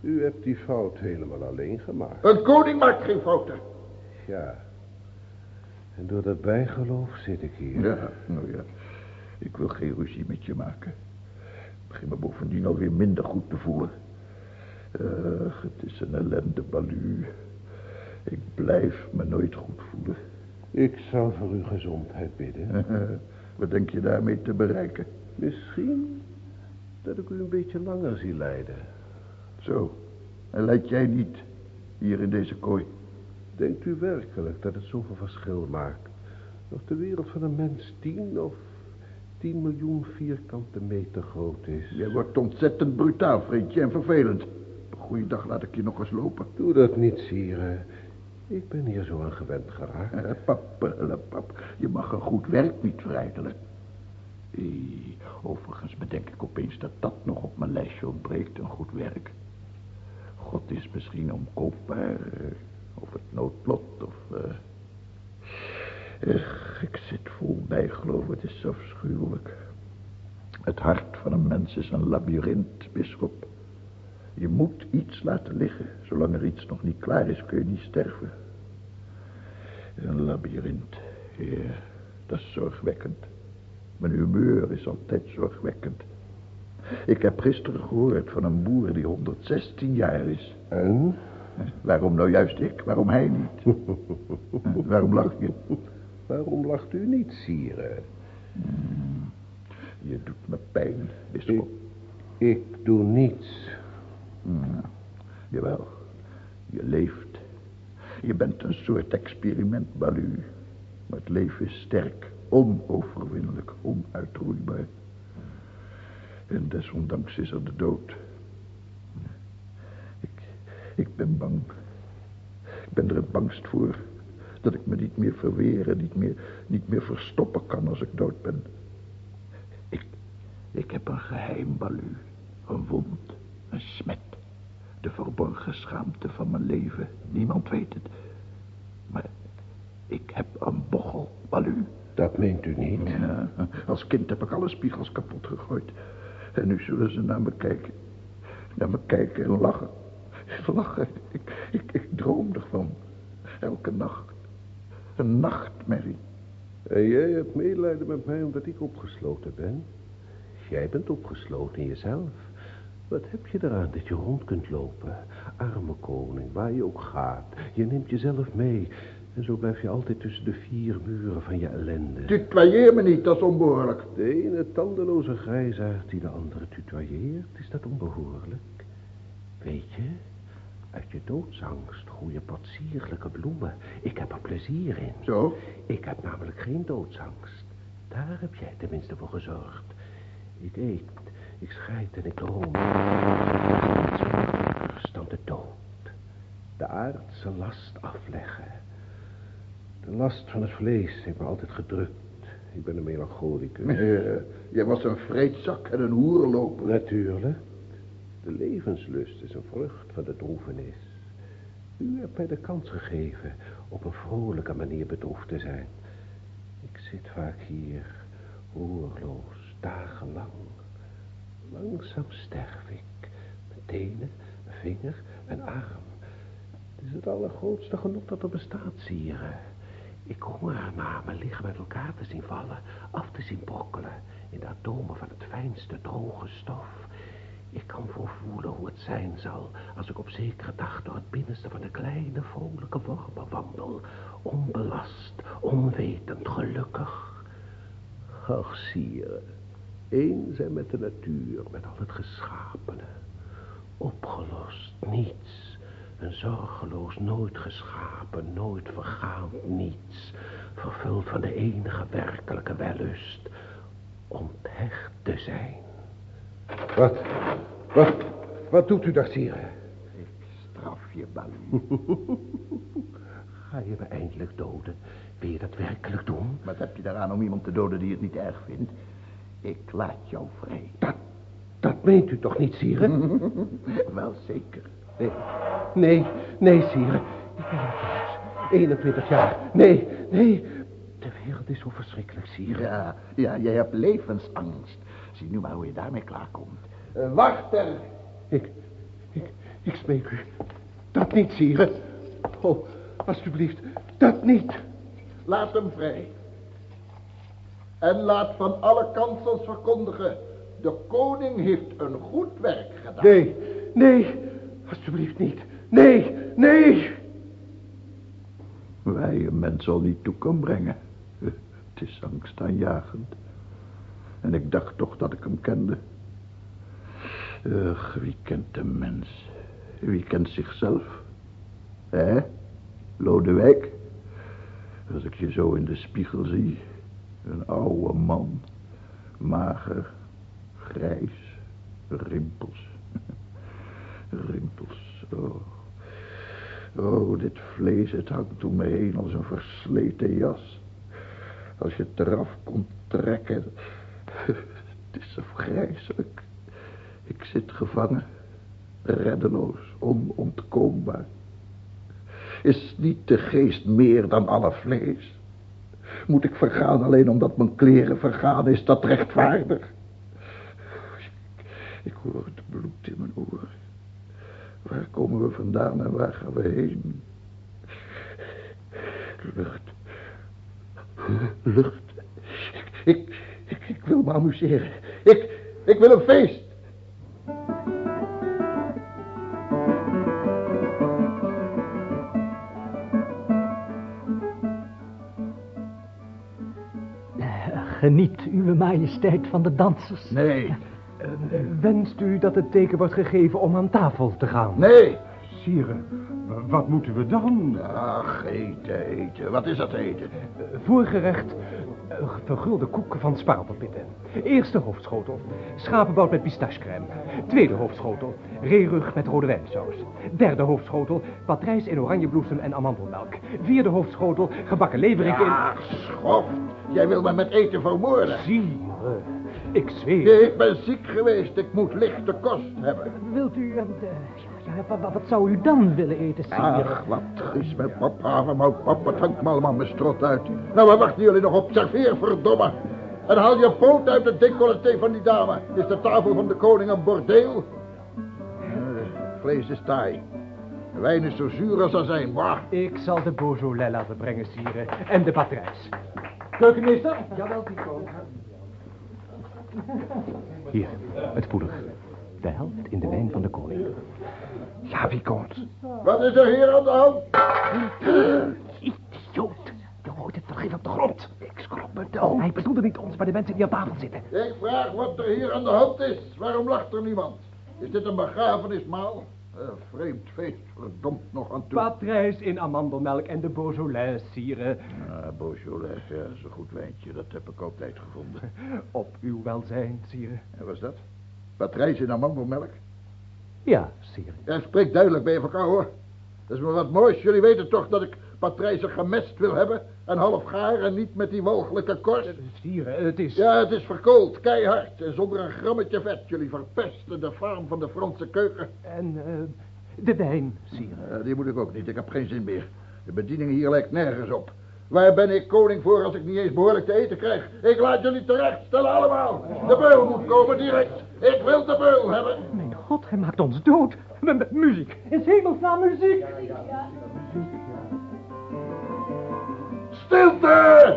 U hebt die fout helemaal alleen gemaakt. Een koning maakt geen fouten. Ja. En door dat bijgeloof zit ik hier. Ja, nou ja. Ik wil geen ruzie met je maken. Ik begin me bovendien alweer minder goed te voelen. Ach, het is een ellende, Balu. Ik blijf me nooit goed voelen. Ik zal voor uw gezondheid bidden. Wat denk je daarmee te bereiken? Misschien dat ik u een beetje langer zie lijden. Zo. En leid jij niet hier in deze kooi? Denkt u werkelijk dat het zoveel verschil maakt? Of de wereld van een mens tien of tien miljoen vierkante meter groot is? Jij wordt ontzettend brutaal, vriendje, en vervelend. Goeiedag, laat ik je nog eens lopen. Doe dat niet, sire. Ik ben hier zo aan gewend geraakt. Eh, pap, pap, je mag een goed werk niet verijdelen. Overigens bedenk ik opeens dat dat nog op mijn lijstje ontbreekt, een goed werk. God is misschien omkoopbaar, eh, of het noodlot, of... eh, Ech, ik zit vol bijgeloof, het is afschuwelijk. Het hart van een mens is een labyrint, bisschop. Je moet iets laten liggen. Zolang er iets nog niet klaar is, kun je niet sterven. Een labyrint, ja, dat is zorgwekkend. Mijn humeur is altijd zorgwekkend. Ik heb gisteren gehoord van een boer die 116 jaar is. En? Waarom nou juist ik? Waarom hij niet? Waarom lach je? Waarom lacht u niet, sire? Je doet me pijn, bisschop. Ik, ik doe niets. Hmm, Jawel, je leeft. Je bent een soort experiment, Balu. Maar het leven is sterk, onoverwinnelijk, onuitroeibaar. En desondanks is er de dood. Ik, ik ben bang. Ik ben er het bangst voor. Dat ik me niet meer verweren, niet meer, niet meer verstoppen kan als ik dood ben. Ik, ik heb een geheim, Balu. Een wond, een smet. De verborgen schaamte van mijn leven. Niemand weet het. Maar ik heb een bochel, Balu. Dat meent u niet? Ja, als kind heb ik alle spiegels kapot gegooid. En nu zullen ze naar me kijken. Naar me kijken en lachen. Lachen. Ik, ik, ik droom ervan. Elke nacht. Een nachtmerrie. En jij hebt medelijden met mij omdat ik opgesloten ben? Jij bent opgesloten in jezelf. Wat heb je eraan dat je rond kunt lopen? Arme koning, waar je ook gaat. Je neemt jezelf mee. En zo blijf je altijd tussen de vier muren van je ellende. Tutoyeer me niet, dat is onbehoorlijk. De ene tandeloze grijzaard die de andere tutoyeert, is dat onbehoorlijk? Weet je, uit je doodsangst groeien patsierlijke bloemen. Ik heb er plezier in. Zo? Ik heb namelijk geen doodsangst. Daar heb jij tenminste voor gezorgd. Ik eet, ik scheid en ik droom. Niets anders dan de dood. De aardse last afleggen. De last van het vlees heeft me altijd gedrukt. Ik ben een melancholicus. Eh, jij was een vreedzak en een hoerenloper. Natuurlijk. De levenslust is een vrucht van de droevenis. U hebt mij de kans gegeven op een vrolijke manier bedroefd te zijn. Ik zit vaak hier, roerloos, dagenlang. Langzaam sterf ik. Mijn tenen, mijn vinger, mijn arm. Het is het allergrootste genot dat er bestaat, sire. Ik honger ernaar mijn lichaam met elkaar te zien vallen, af te zien brokkelen in de atomen van het fijnste droge stof. Ik kan voorvoelen hoe het zijn zal als ik op zekere dag door het binnenste van de kleine vrolijke wormen wandel, onbelast, onwetend, gelukkig. Eén zijn met de natuur, met al het geschapene. Opgelost, niets. Een zorgeloos, nooit geschapen, nooit vergaand niets. Vervuld van de enige werkelijke wellust. Onthecht te zijn. Wat? Wat? Wat doet u daar, sire? Straf je, Bali. Ga je me eindelijk doden? Wil je dat werkelijk doen? Wat heb je daaraan om iemand te doden die het niet erg vindt? Ik laat jou vrij. Dat, dat meent u toch niet, sire? Wel zeker. Nee, nee, nee, sire. Ik ben thuis. 21 jaar. Nee, nee. De wereld is zo verschrikkelijk, sire. Ja, ja, jij hebt levensangst. Zie nu maar hoe je daarmee klaarkomt. Uh, wacht er. Ik, ik, ik smeek u. Dat niet, sire. Oh, alsjeblieft, dat niet. Laat hem vrij. En laat van alle kansels verkondigen. De koning heeft een goed werk gedaan. Nee, nee, alsjeblieft niet. Nee, nee. Je een mens al niet toe kan brengen. Het is angstaanjagend. En ik dacht toch dat ik hem kende. Ugh, wie kent de mens? Wie kent zichzelf? Hé, Lodewijk? Als ik je zo in de spiegel zie. Een oude man. Mager. Grijs. Rimpels. Rimpels. Oh. Oh, dit vlees, het hangt om me heen als een versleten jas. Als je het eraf kon trekken. Het is afgrijzelijk. Ik zit gevangen. Reddeloos, onontkoombaar. Is niet de geest meer dan alle vlees? Moet ik vergaan alleen omdat mijn kleren vergaan? Is dat rechtvaardig? Ik hoor het bloed in mijn oren. Waar komen we vandaan en waar gaan we heen? Lucht. Lucht. Ik, ik, ik wil me amuseren. Ik, ik wil een feest. Geniet, uw majesteit, van de dansers. Nee, Eh, wenst u dat het teken wordt gegeven om aan tafel te gaan? nee. Sire, wat moeten we dan? Ach, eten, eten. Wat is dat eten? Eh, Voorgerecht, eh, vergulde koek van spartelpitten. Eerste hoofdschotel, schapenbout met pistachecrème. Tweede hoofdschotel, reerug met rode wijnsaus. Derde hoofdschotel, patrijs in oranjebloesem en amandelmelk. Vierde hoofdschotel, gebakken leverik in... Ach, schoft. Jij wil me met eten vermoorden. Sire, ik zweer. Ik ben ziek geweest. Ik moet lichte kost hebben. Wilt u... eh, ja, wat, wat- wat zou u dan willen eten, sire? Ach, wat is met papa, mijn pap, wat hangt me allemaal mijn strot uit. Nou, waar wachten jullie nog op? Serveer, verdomme. En haal je poot uit het decolleté van die dame. Is de tafel van de koning een bordeel? Eh, vlees is taai. De wijn is zo zuur als azijn. Wah. Ik zal de Beaujolais laten brengen, sire. En de patrijs. Keukenmeester? Jawel, Pico. Hier, het poeder. De helft in de wijn van de koning. Ja, Vicomte. Wat is er hier aan de hand? Idioot. Je hoort het vergif op de grond. Ik schrok me dood. Hij bedoelde niet ons, maar de mensen die aan tafel zitten. Ik vraag wat er hier aan de hand is. Waarom lacht er niemand? Is dit een begrafenismaal? Een vreemd feest, verdomd nog aan toe. Patrijs in amandelmelk en de Beaujolais, sire. Ah, Beaujolais, ja, dat is een goed wijntje. Dat heb ik altijd gevonden. Op uw welzijn, sire. En wat is dat? Patrijs in amandelmelk? Ja, sire. Ja, spreek duidelijk bij elkaar, hoor. Dat is maar wat moois. Jullie weten toch dat ik patrijzen gemest wil hebben? En half gaar en niet met die walgelijke korst? Sire, het is... Ja, het is verkoold, keihard en zonder een grammetje vet. Jullie verpesten de faam van de Franse keuken. En eh, de wijn, sire. Ja, die moet ik ook niet, ik heb geen zin meer. De bediening hier lijkt nergens op. Waar ben ik koning voor als ik niet eens behoorlijk te eten krijg? Ik laat jullie terecht stellen allemaal. De beul moet komen direct. Ik wil de beul hebben. Mijn god, hij maakt ons dood. Met, muziek. In hemelsnaam muziek! Stilte!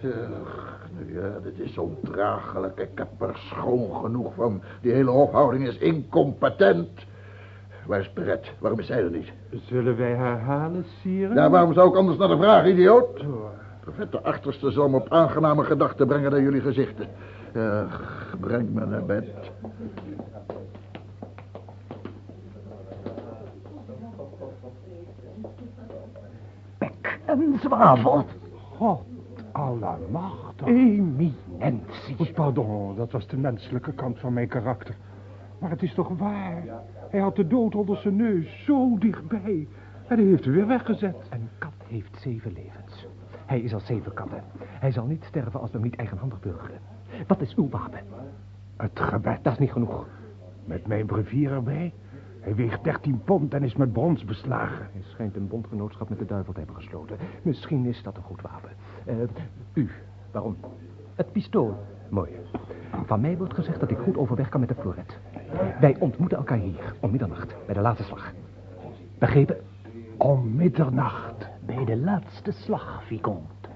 Nou ja, dit is ondraaglijk. Ik heb er schoon genoeg van. Die hele hofhouding is incompetent. Waar is Peret? Waarom is zij er niet? Zullen wij herhalen, sire? Ja, waarom zou ik anders naar de vraag, idioot? vette achterste zal me op aangename gedachten brengen naar jullie gezichten. Ja, breng me naar bed. En zwavel. God, allemachtig. Eminentie. Oh, pardon, dat was de menselijke kant van mijn karakter. Maar het is toch waar? Hij had de dood onder zijn neus, zo dichtbij. En hij heeft weer weggezet. Een kat heeft zeven levens. Hij is als zeven katten. Hij zal niet sterven als we hem niet eigenhandig burgeren. Wat is uw wapen? Het gebed. Dat is niet genoeg. Met mijn brevier erbij. Hij weegt 13 pond en is met brons beslagen. Hij schijnt een bondgenootschap met de duivel te hebben gesloten. Misschien is dat een goed wapen. Eh, u, waarom? Het pistool. Mooi. Van mij wordt gezegd dat ik goed overweg kan met de floret. Wij ontmoeten elkaar hier, om middernacht, bij de laatste slag. Begrepen? Om middernacht. Bij de laatste slag, Vicomte.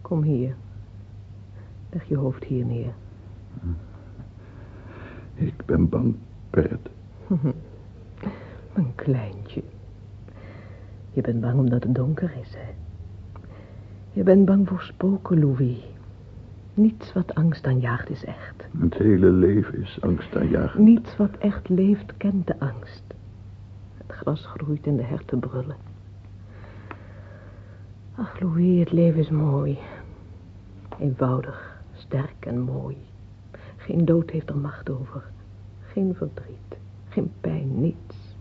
Kom hier. Leg je hoofd hier neer. Ik ben bang, Bert. Mijn kleintje. Je bent bang omdat het donker is, hè? Je bent bang voor spoken, Louis. Niets wat angst aanjaagt is echt. Het hele leven is angstaanjagend. Niets wat echt leeft kent de angst. Het gras groeit en de herten brullen. Ach, Louis, het leven is mooi. Eenvoudig, sterk en mooi. Geen dood heeft er macht over. Geen verdriet, geen pijn, niets.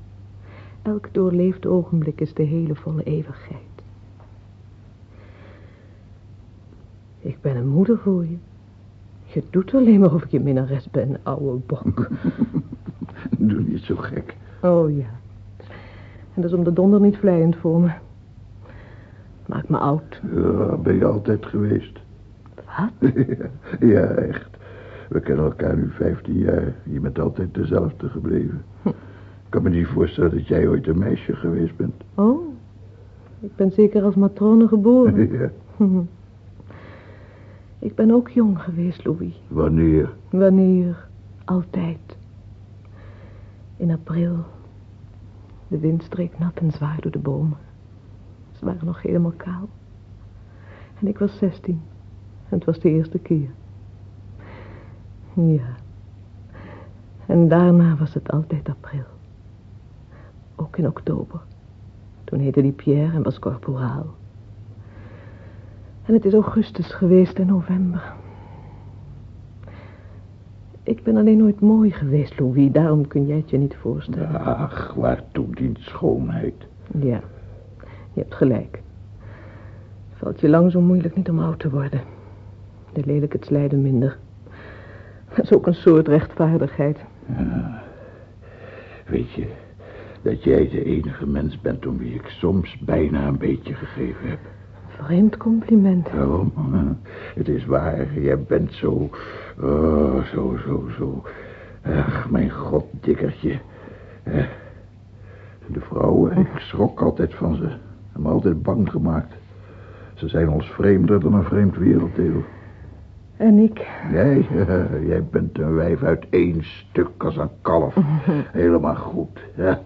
Elk doorleefd ogenblik is de hele volle eeuwigheid. Ik ben een moeder voor je. Je doet alleen maar of ik je minnares ben, ouwe bok. Doe niet zo gek. Oh ja. En dat is om de donder niet vlijend voor me. Maakt me oud. Ja, ben je altijd geweest. Wat? ja, echt. We kennen elkaar nu 15 jaar. Je bent altijd dezelfde gebleven. Ik kan me niet voorstellen dat jij ooit een meisje geweest bent. Oh, ik ben zeker als matrone geboren. ja. Ik ben ook jong geweest, Louis. Wanneer? Wanneer? Altijd. In april. De wind streek nat en zwaar door de bomen. Ze waren nog helemaal kaal. En ik was zestien. En het was de eerste keer. Ja. En daarna was het altijd april. Ook in oktober. Toen heette die Pierre en was corporaal. En het is augustus geweest en november. Ik ben alleen nooit mooi geweest, Louis. Daarom kun jij het je niet voorstellen. Ach, waartoe dient schoonheid? Ja, je hebt gelijk. Het valt je lang zo moeilijk niet om oud te worden. De lelijke het lijden minder. Dat is ook een soort rechtvaardigheid. Ja. Weet je, dat jij de enige mens bent om wie ik soms bijna een beetje gegeven heb. Vreemd compliment. Waarom? Het is waar, jij bent zo, oh, zo, zo, zo. Ach, mijn god, dikkertje. Eh, De vrouwen, ik schrok altijd van ze. Heb me altijd bang gemaakt. Ze zijn ons vreemder dan een vreemd werelddeel. En ik? Jij, jij bent een wijf uit één stuk als een kalf. Helemaal goed. Ja.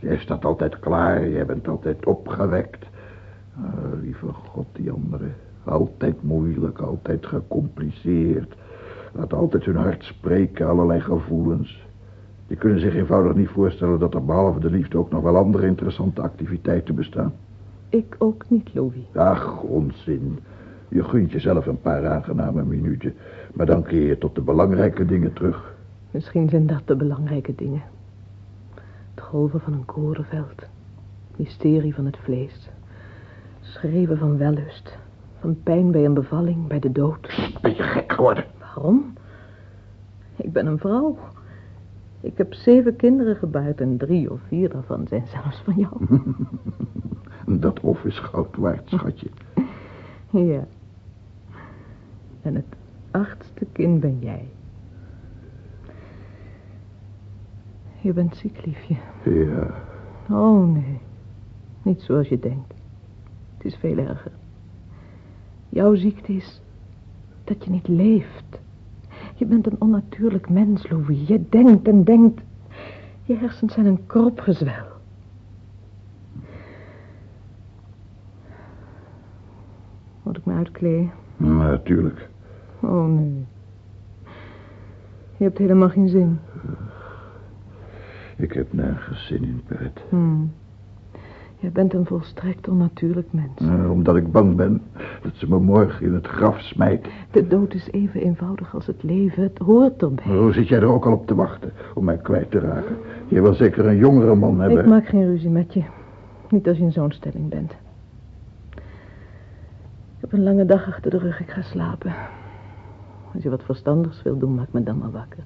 Jij staat altijd klaar, jij bent altijd opgewekt. Ah, lieve god, die anderen. Altijd moeilijk, altijd gecompliceerd. Laat altijd hun hart spreken, allerlei gevoelens. Die kunnen zich eenvoudig niet voorstellen dat er behalve de liefde ook nog wel andere interessante activiteiten bestaan. Ik ook niet, Louis. Ach, onzin. Je gunt jezelf een paar aangename minuten. Maar dan keer je tot de belangrijke dingen terug. Misschien zijn dat de belangrijke dingen. Het golven van een korenveld. Het mysterie van het vlees. Schreeuwen van wellust. Van pijn bij een bevalling, bij de dood. Ben je gek geworden? Waarom? Ik ben een vrouw. Ik heb zeven kinderen gebaard en drie of vier daarvan zijn zelfs van jou. Dat of is goud waard, schatje. Ja. En het achtste kind ben jij. Je bent ziek, liefje. Ja, Oh, nee. Niet zoals je denkt. Het is veel erger. Jouw ziekte is dat je niet leeft. Je bent een onnatuurlijk mens, Louis. Je denkt en denkt. Je hersens zijn een kropgezwel. Moet ik me uitkleden? Natuurlijk. Oh, nee. Je hebt helemaal geen zin. Ik heb nergens zin in, Bert. Hmm. Je bent een volstrekt onnatuurlijk mens. Omdat ik bang ben dat ze me morgen in het graf smijt. De dood is even eenvoudig als het leven. Het hoort erbij. Hoe zit jij er ook al op te wachten om mij kwijt te raken? Je wil zeker een jongere man hebben. Ik maak geen ruzie met je. Niet als je in zo'n stelling bent. Ik heb een lange dag achter de rug. Ik ga slapen. Als je wat verstandigs wil doen, maak me dan maar wakker.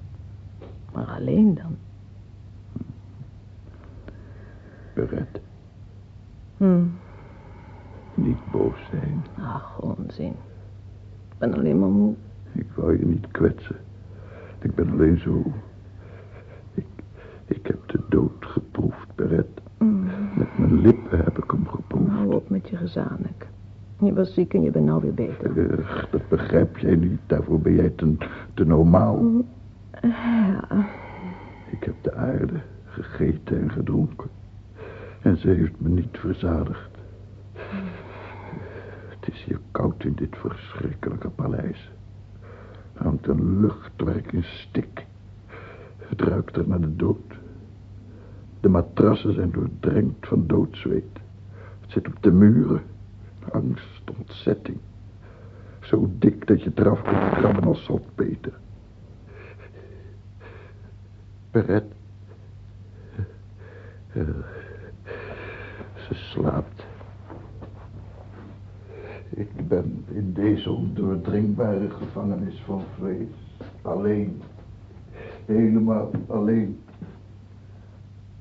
Maar alleen dan. Beret, Hm. niet boos zijn. Ach, onzin. Ik ben alleen maar moe. Ik wou je niet kwetsen. Ik ben alleen zo... Ik, ik heb de dood geproefd, Beret. Mm. Met mijn lippen heb ik hem geproefd. Hou op met je gezanik. Je was ziek en je bent nou weer beter. Ugh, dat begrijp jij niet. Daarvoor ben jij te, te normaal. Ja, Ik heb de aarde gegeten en gedronken. En ze heeft me niet verzadigd. Het is hier koud in dit verschrikkelijke paleis. Er hangt een lucht waar ik in stik. Het ruikt er naar de dood. De matrassen zijn doordrenkt van doodzweet. Het zit op de muren. Angst, ontzetting. Zo dik dat je eraf kunt krabben als saltpeter. Beret. Ze slaapt. Ik ben in deze ondoordringbare gevangenis van vrees. Alleen. Helemaal alleen.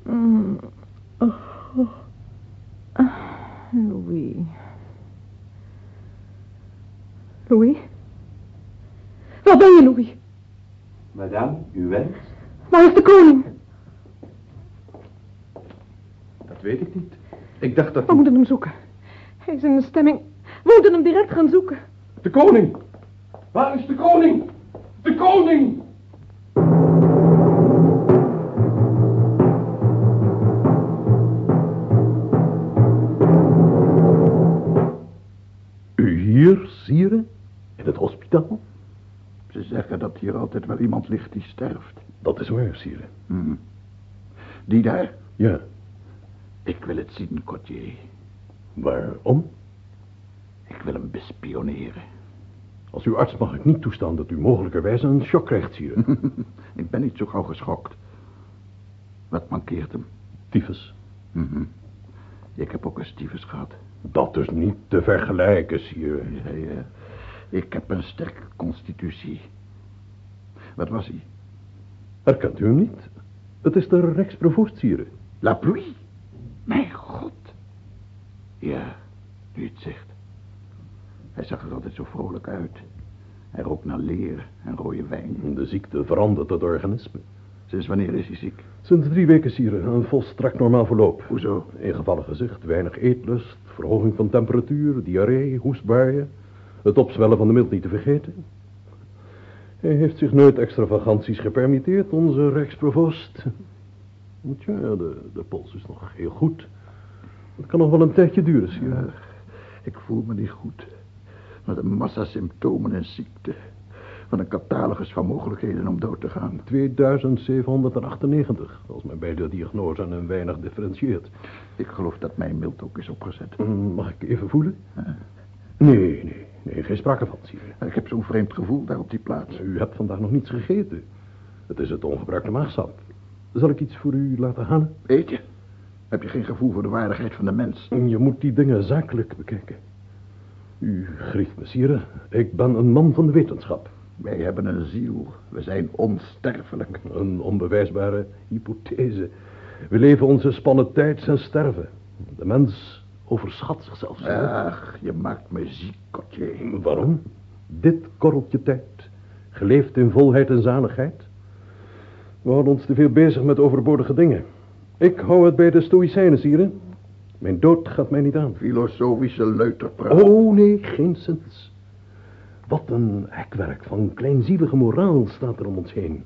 Mm. Oh. Ah, Louis. Louis? Waar ben je, Louis? Madame, u wenst? Waar is de koning? Dat weet ik niet. Ik dacht dat... We moeten hem zoeken. Hij is in een stemming. We moeten hem direct gaan zoeken. De koning! Waar is de koning? De koning! U hier, sire? In het hospitaal? Ze zeggen dat hier altijd wel iemand ligt die sterft. Dat is waar, sire. Hm. Die daar? Ja. Ik wil het zien, Cotier. Waarom? Ik wil hem bespioneren. Als uw arts mag ik niet toestaan dat u mogelijkerwijs een shock krijgt, sire. Ik ben niet zo gauw geschokt. Wat mankeert hem? Tyfus. Mhm. Ik heb ook een tyfus gehad. Dat is niet te vergelijken, sire. Ja, ja. Ik heb een sterke constitutie. Wat was hij? Herkent u hem niet? Het is de Rijksprovost, sire. La pluie? Mijn god. Ja, nu je het zegt. Hij zag er altijd zo vrolijk uit. Hij rook naar leer en rode wijn. De ziekte verandert het organisme. Sinds wanneer is hij ziek? Sinds drie weken, sire, een volstrekt normaal verloop. Hoezo? Ingevallen gezicht, weinig eetlust, verhoging van temperatuur, diarree, hoestbuien. Het opzwellen van de mild niet te vergeten. Hij heeft zich nooit extravaganties gepermitteerd, onze Rijksprovost. Want ja, de, de pols is nog heel goed. Het kan nog wel een tijdje duren, sire. Ja, ik voel me niet goed. Met een massa symptomen en ziekte. Van een catalogus van mogelijkheden om dood te gaan. 2798, als men bij de diagnose een weinig differentieert. Ik geloof dat mijn mild ook is opgezet. Mm, Mag ik even voelen? Nee, nee, nee, geen sprake van, sire. ik heb zo'n vreemd gevoel daar op die plaats. U hebt vandaag nog niets gegeten. Het is het ongebruikte maagsap. Zal ik iets voor u laten halen? Weet je? Heb je geen gevoel voor de waardigheid van de mens? Je moet die dingen zakelijk bekijken. U grieft me, sire. Ik ben een man van de wetenschap. Wij hebben een ziel. We zijn onsterfelijk. Een onbewijsbare hypothese. We leven onze spannen tijds en sterven. De mens overschat zichzelf. sire. Ach, je maakt me ziek, Kotje. Waarom? Dit korreltje tijd. Geleefd in volheid en zaligheid. We houden ons te veel bezig met overbodige dingen. Ik hou het bij de stoïcijnen, sire. Mijn dood gaat mij niet aan. Filosofische leuterpraat. Oh, nee, geen sinds. Wat een hekwerk van kleinzielige moraal staat er om ons heen.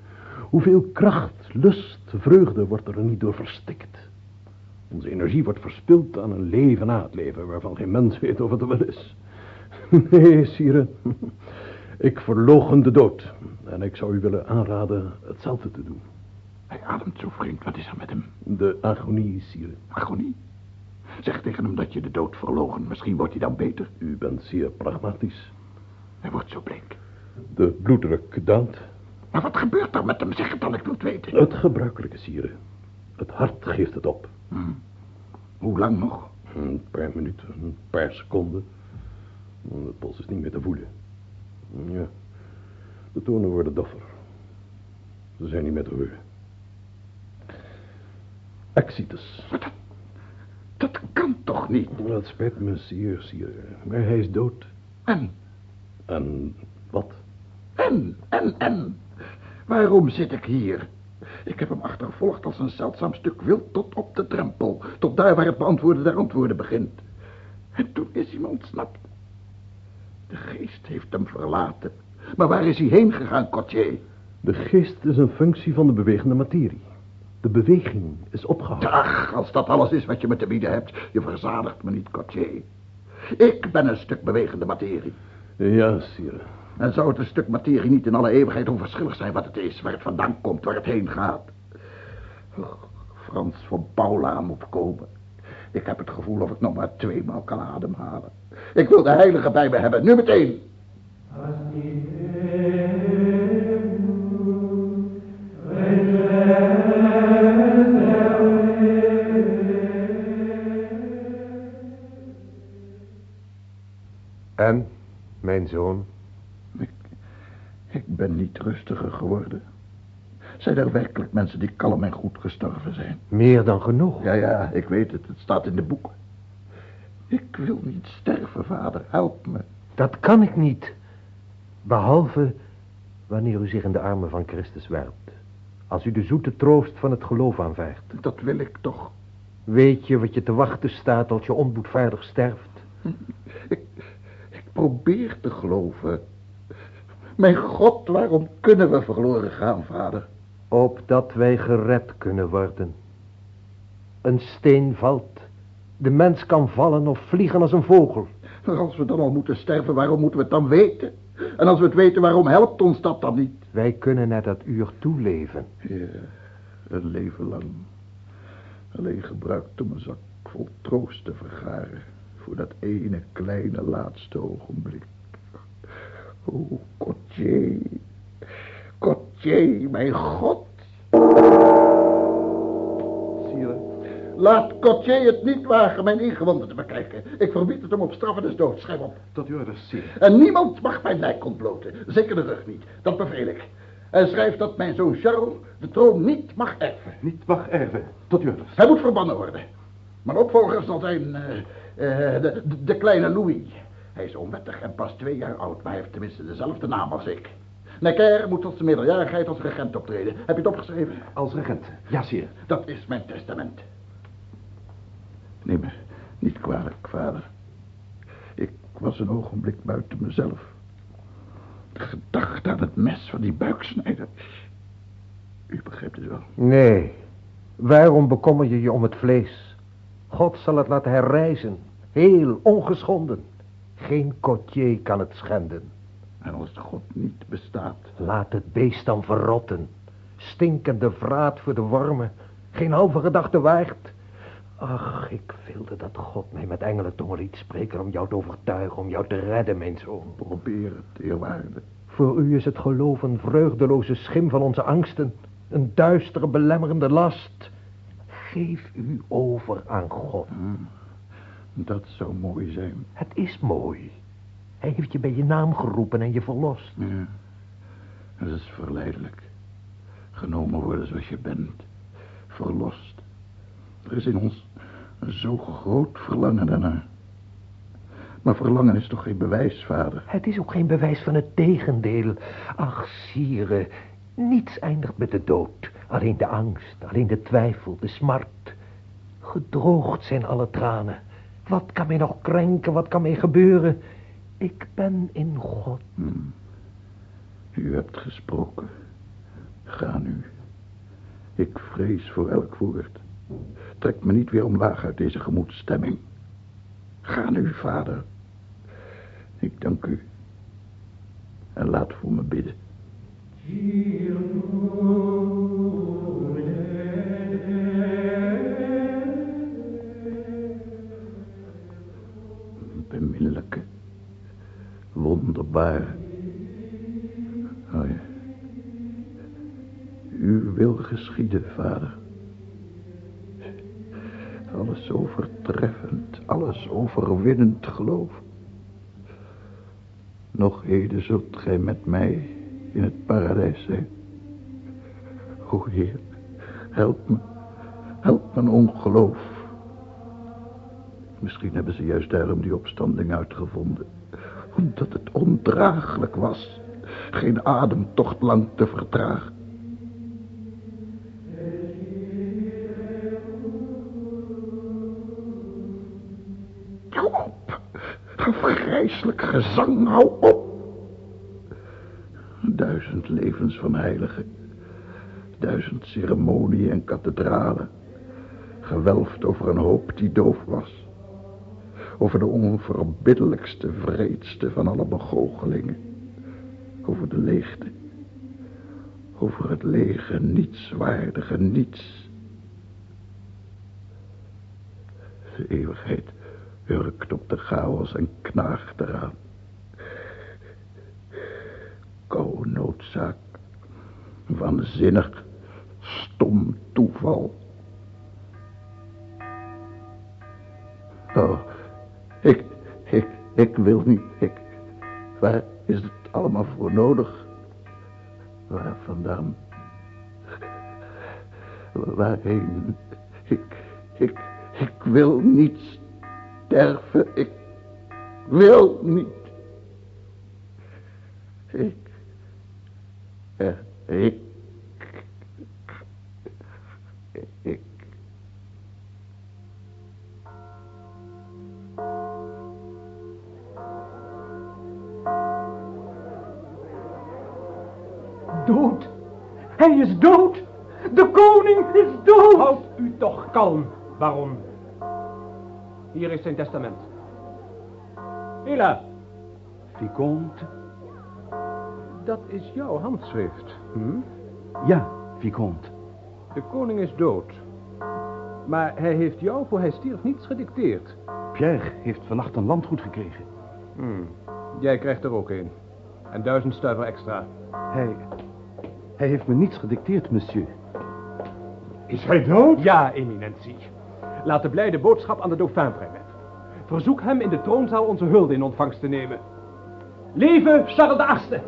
Hoeveel kracht, lust, vreugde wordt er niet door verstikt. Onze energie wordt verspild aan een leven na het leven waarvan geen mens weet of het er wel is. Nee, sire, ik verloochen de dood. En ik zou u willen aanraden hetzelfde te doen. Hij ademt zo vreemd. Wat is er met hem? De agonie, sire. Agonie? Zeg tegen hem dat je de dood verlogen. Misschien wordt hij dan beter. U bent zeer pragmatisch. Hij wordt zo bleek. De bloeddruk daalt. Maar wat gebeurt er met hem? Zeg het dan, ik wil het weten. Het gebruikelijke, sire. Het hart geeft het op. Hm. Hoe lang nog? Een paar minuten, een paar seconden. De pols is niet meer te voelen. Ja, de tonen worden doffer. Ze zijn niet meer te horen. Exitus. Dat, dat kan toch niet? Dat spijt me zeer, sire. Maar hij is dood. En? En wat? En, en, en. Waarom zit ik hier? Ik heb hem achtervolgd als een zeldzaam stuk wild tot op de drempel. Tot daar waar het beantwoorden der antwoorden begint. En toen is hij me ontsnapt. De geest heeft hem verlaten. Maar waar is hij heen gegaan, Cotier? De geest is een functie van de bewegende materie. De beweging is opgehouden. Ach, als dat alles is wat je me te bieden hebt, je verzadigt me niet, Cotier. Ik ben een stuk bewegende materie. Ja, sire. En zou het een stuk materie niet in alle eeuwigheid onverschillig zijn wat het is, waar het vandaan komt, waar het heen gaat? Och, Frans van Paula moet komen. Ik heb het gevoel of ik nog maar tweemaal kan ademhalen. Ik wil de heilige bij me hebben, nu meteen. En, mijn zoon? Ik, ben niet rustiger geworden. Zijn er werkelijk mensen die kalm en goed gestorven zijn? Meer dan genoeg. Ja, ja, ik weet het. Het staat in de boeken. Ik wil niet sterven, vader. Help me. Dat kan ik niet. Behalve wanneer u zich in de armen van Christus werpt. Als u de zoete troost van het geloof aanvaardt. Dat wil ik toch. Weet je wat je te wachten staat als je onboedvaardig sterft? Ik, ik probeer te geloven. Mijn God, waarom kunnen we verloren gaan, vader? Opdat wij gered kunnen worden. Een steen valt. De mens kan vallen of vliegen als een vogel. Maar als we dan al moeten sterven, waarom moeten we het dan weten? En als we het weten, waarom helpt ons dat dan niet? Wij kunnen naar dat uur toeleven. Ja, een leven lang. Alleen gebruikt om een zak vol troost te vergaren. Voor dat ene kleine laatste ogenblik. Oh, Cotier. Cotier, mijn God. Sire. Laat Cotier het niet wagen mijn ingewanden te bekijken. Ik verbied het hem op straffen des doods. Schrijf op. Tot orders, sire. En niemand mag mijn lijk ontbloten. Zeker de rug niet. Dat beveel ik. En schrijf dat mijn zoon Charles de troon niet mag erven. Niet mag erven. Tot orders. Hij moet verbannen worden. Mijn opvolger zal zijn de, de, de kleine Louis. Hij is onwettig en pas twee jaar oud, maar hij heeft tenminste dezelfde naam als ik. Necker moet tot zijn meerderjarigheid als regent optreden. Heb je het opgeschreven? Als regent. Ja, sire. Dat is mijn testament. Neem me niet kwalijk, vader. Ik was een ogenblik buiten mezelf. De gedachte aan het mes van die buiksnijder. U begrijpt het wel. Nee. Waarom bekommer je je om het vlees? God zal het laten herrijzen. Heel ongeschonden. Geen cotier kan het schenden. En als God niet bestaat. Laat het beest dan verrotten. Stinkende vraat voor de wormen. Geen halve gedachte waard. Ach, ik wilde dat God mij met engelentongen liet spreken om jou te overtuigen, om jou te redden, mijn zoon. Probeer het, eerwaarde. Voor u is het geloof een vreugdeloze schim van onze angsten. Een duistere, belemmerende last. Geef u over aan God. Hmm, dat zou mooi zijn. Het is mooi. Hij heeft je bij je naam geroepen en je verlost. Ja, dat is verleidelijk. Genomen worden zoals je bent. Verlost. Er is in ons zo groot verlangen daarnaar. Maar verlangen is toch geen bewijs, vader? Het is ook geen bewijs van het tegendeel. Ach, sire, niets eindigt met de dood. Alleen de angst, alleen de twijfel, de smart. Gedroogd zijn alle tranen. Wat kan mij nog krenken, wat kan mij gebeuren? Ik ben in God. Hmm. U hebt gesproken. Ga nu. Ik vrees voor elk woord. Trek me niet weer omlaag uit deze gemoedstemming. Ga nu, vader. Ik dank u. En laat voor me bidden. Wonderbaar. Oh ja. U wil geschieden, vader. Alles overtreffend, alles overwinnend geloof. Nog heden zult gij met mij in het paradijs zijn. O Heer, help me, help mijn ongeloof. Misschien hebben ze juist daarom die opstanding uitgevonden. Omdat het ondraaglijk was geen ademtocht lang te vertragen. Hou op. Afgrijselijk gezang, hou op. Duizend levens van heiligen. Duizend ceremonieën en kathedralen. Gewelfd over een hoop die doof was. Over de onverbiddelijkste, vreedste van alle begoochelingen. Over de leegte. Over het lege, nietswaardige niets. De eeuwigheid hurkt op de chaos en knaagt eraan. Koude noodzaak. Waanzinnig. Stom toeval. Oh, ik, ik, ik wil niet. Ik, waar is het allemaal voor nodig? Waar vandaan? Waarheen? Ik, ik, ik wil niet sterven. Ik wil niet. Ik, eh, ik, ik. Hij is dood. De koning is dood. Houd u toch kalm, baron. Hier is zijn testament. Hela. Vicomte? Dat is jouw handschrift. Hm? Ja, Vicomte. De koning is dood. Maar hij heeft jou voor hij stierf niets gedicteerd. Pierre heeft vannacht een landgoed gekregen. Hm. Jij krijgt er ook een. En duizend stuiver extra. Hij... Hij heeft me niets gedicteerd, monsieur. Is hij dood? Ja, eminentie. Laat de blijde boodschap aan de dauphin brengen. Verzoek hem in de troonzaal onze hulde in ontvangst te nemen. Leven Charles VIII!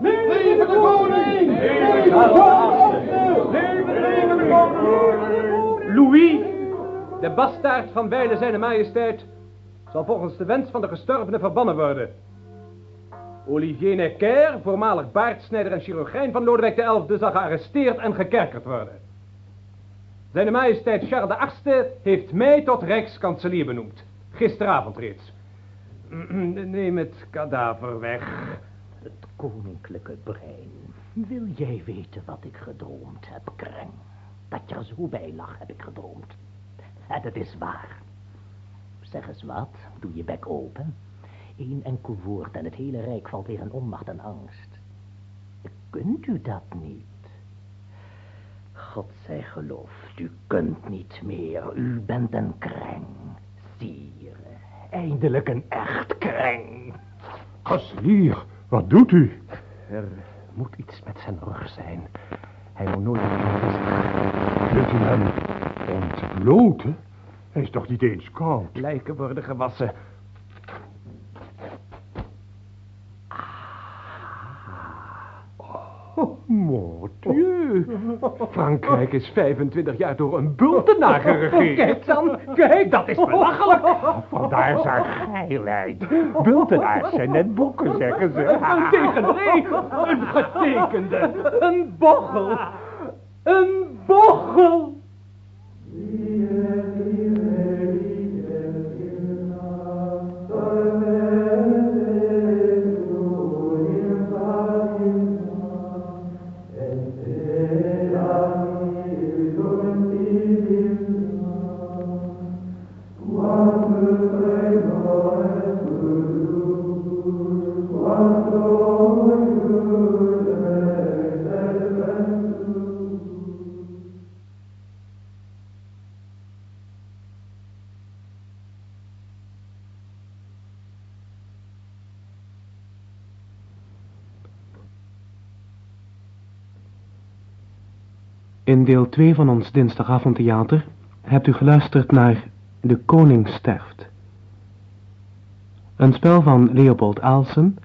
Leven de koning! Leven Charles VIII! Leven de koning! Louis, de bastaard van wijle zijn majesteit, zal volgens de wens van de gestorvene verbannen worden. Olivier Necker, voormalig baardsnijder en chirurgijn van Lodewijk XI, zal gearresteerd en gekerkerd worden. Zijn majesteit Charles VIII heeft mij tot rijkskanselier benoemd. Gisteravond reeds. Neem het kadaver weg. Het koninklijke brein. Wil jij weten wat ik gedroomd heb, Kreng? Dat je er zo bij lag, heb ik gedroomd. En het is waar. Zeg eens wat, doe je bek open. Eén enkel woord en het hele rijk valt weer in onmacht en angst. Kunt u dat niet? God zij geloofd, u kunt niet meer. U bent een kreng. Sire, eindelijk een echt kreng. Kanselier, wat doet u? Er moet iets met zijn rug zijn. Hij moet nooit meer Wilt u hem ontbloten? Hij is toch niet eens koud? Lijken worden gewassen. Dieu. Frankrijk is 25 jaar door een bultenaar geregeerd. Kijk dan, kijk, dat is belachelijk. Vandaar zijn geilheid. Bultenaars zijn net boeken, zeggen ze. Een tegenree, een getekende, een bochel, een bochel. In deel 2 van ons dinsdagavondtheater hebt u geluisterd naar De Koning sterft. Een spel van Leopold Aalsen,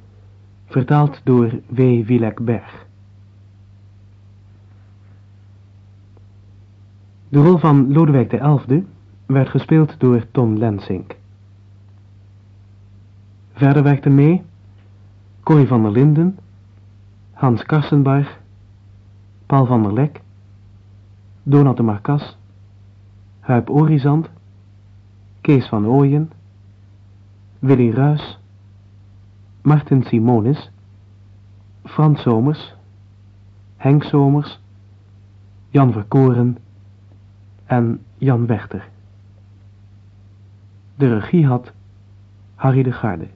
vertaald door W. Wielek Berg. De rol van Lodewijk XI werd gespeeld door Ton Lensink. Verder werkten mee Corrie van der Linden, Hans Karsenbarg, Paul van der Lek, Donat de Marcas, Huip Orizant, Kees van Ooyen, Willy Ruis, Martin Simonis, Frans Somers, Henk Somers, Jan Verkoren en Jan Wechter. De regie had Harry de Garde.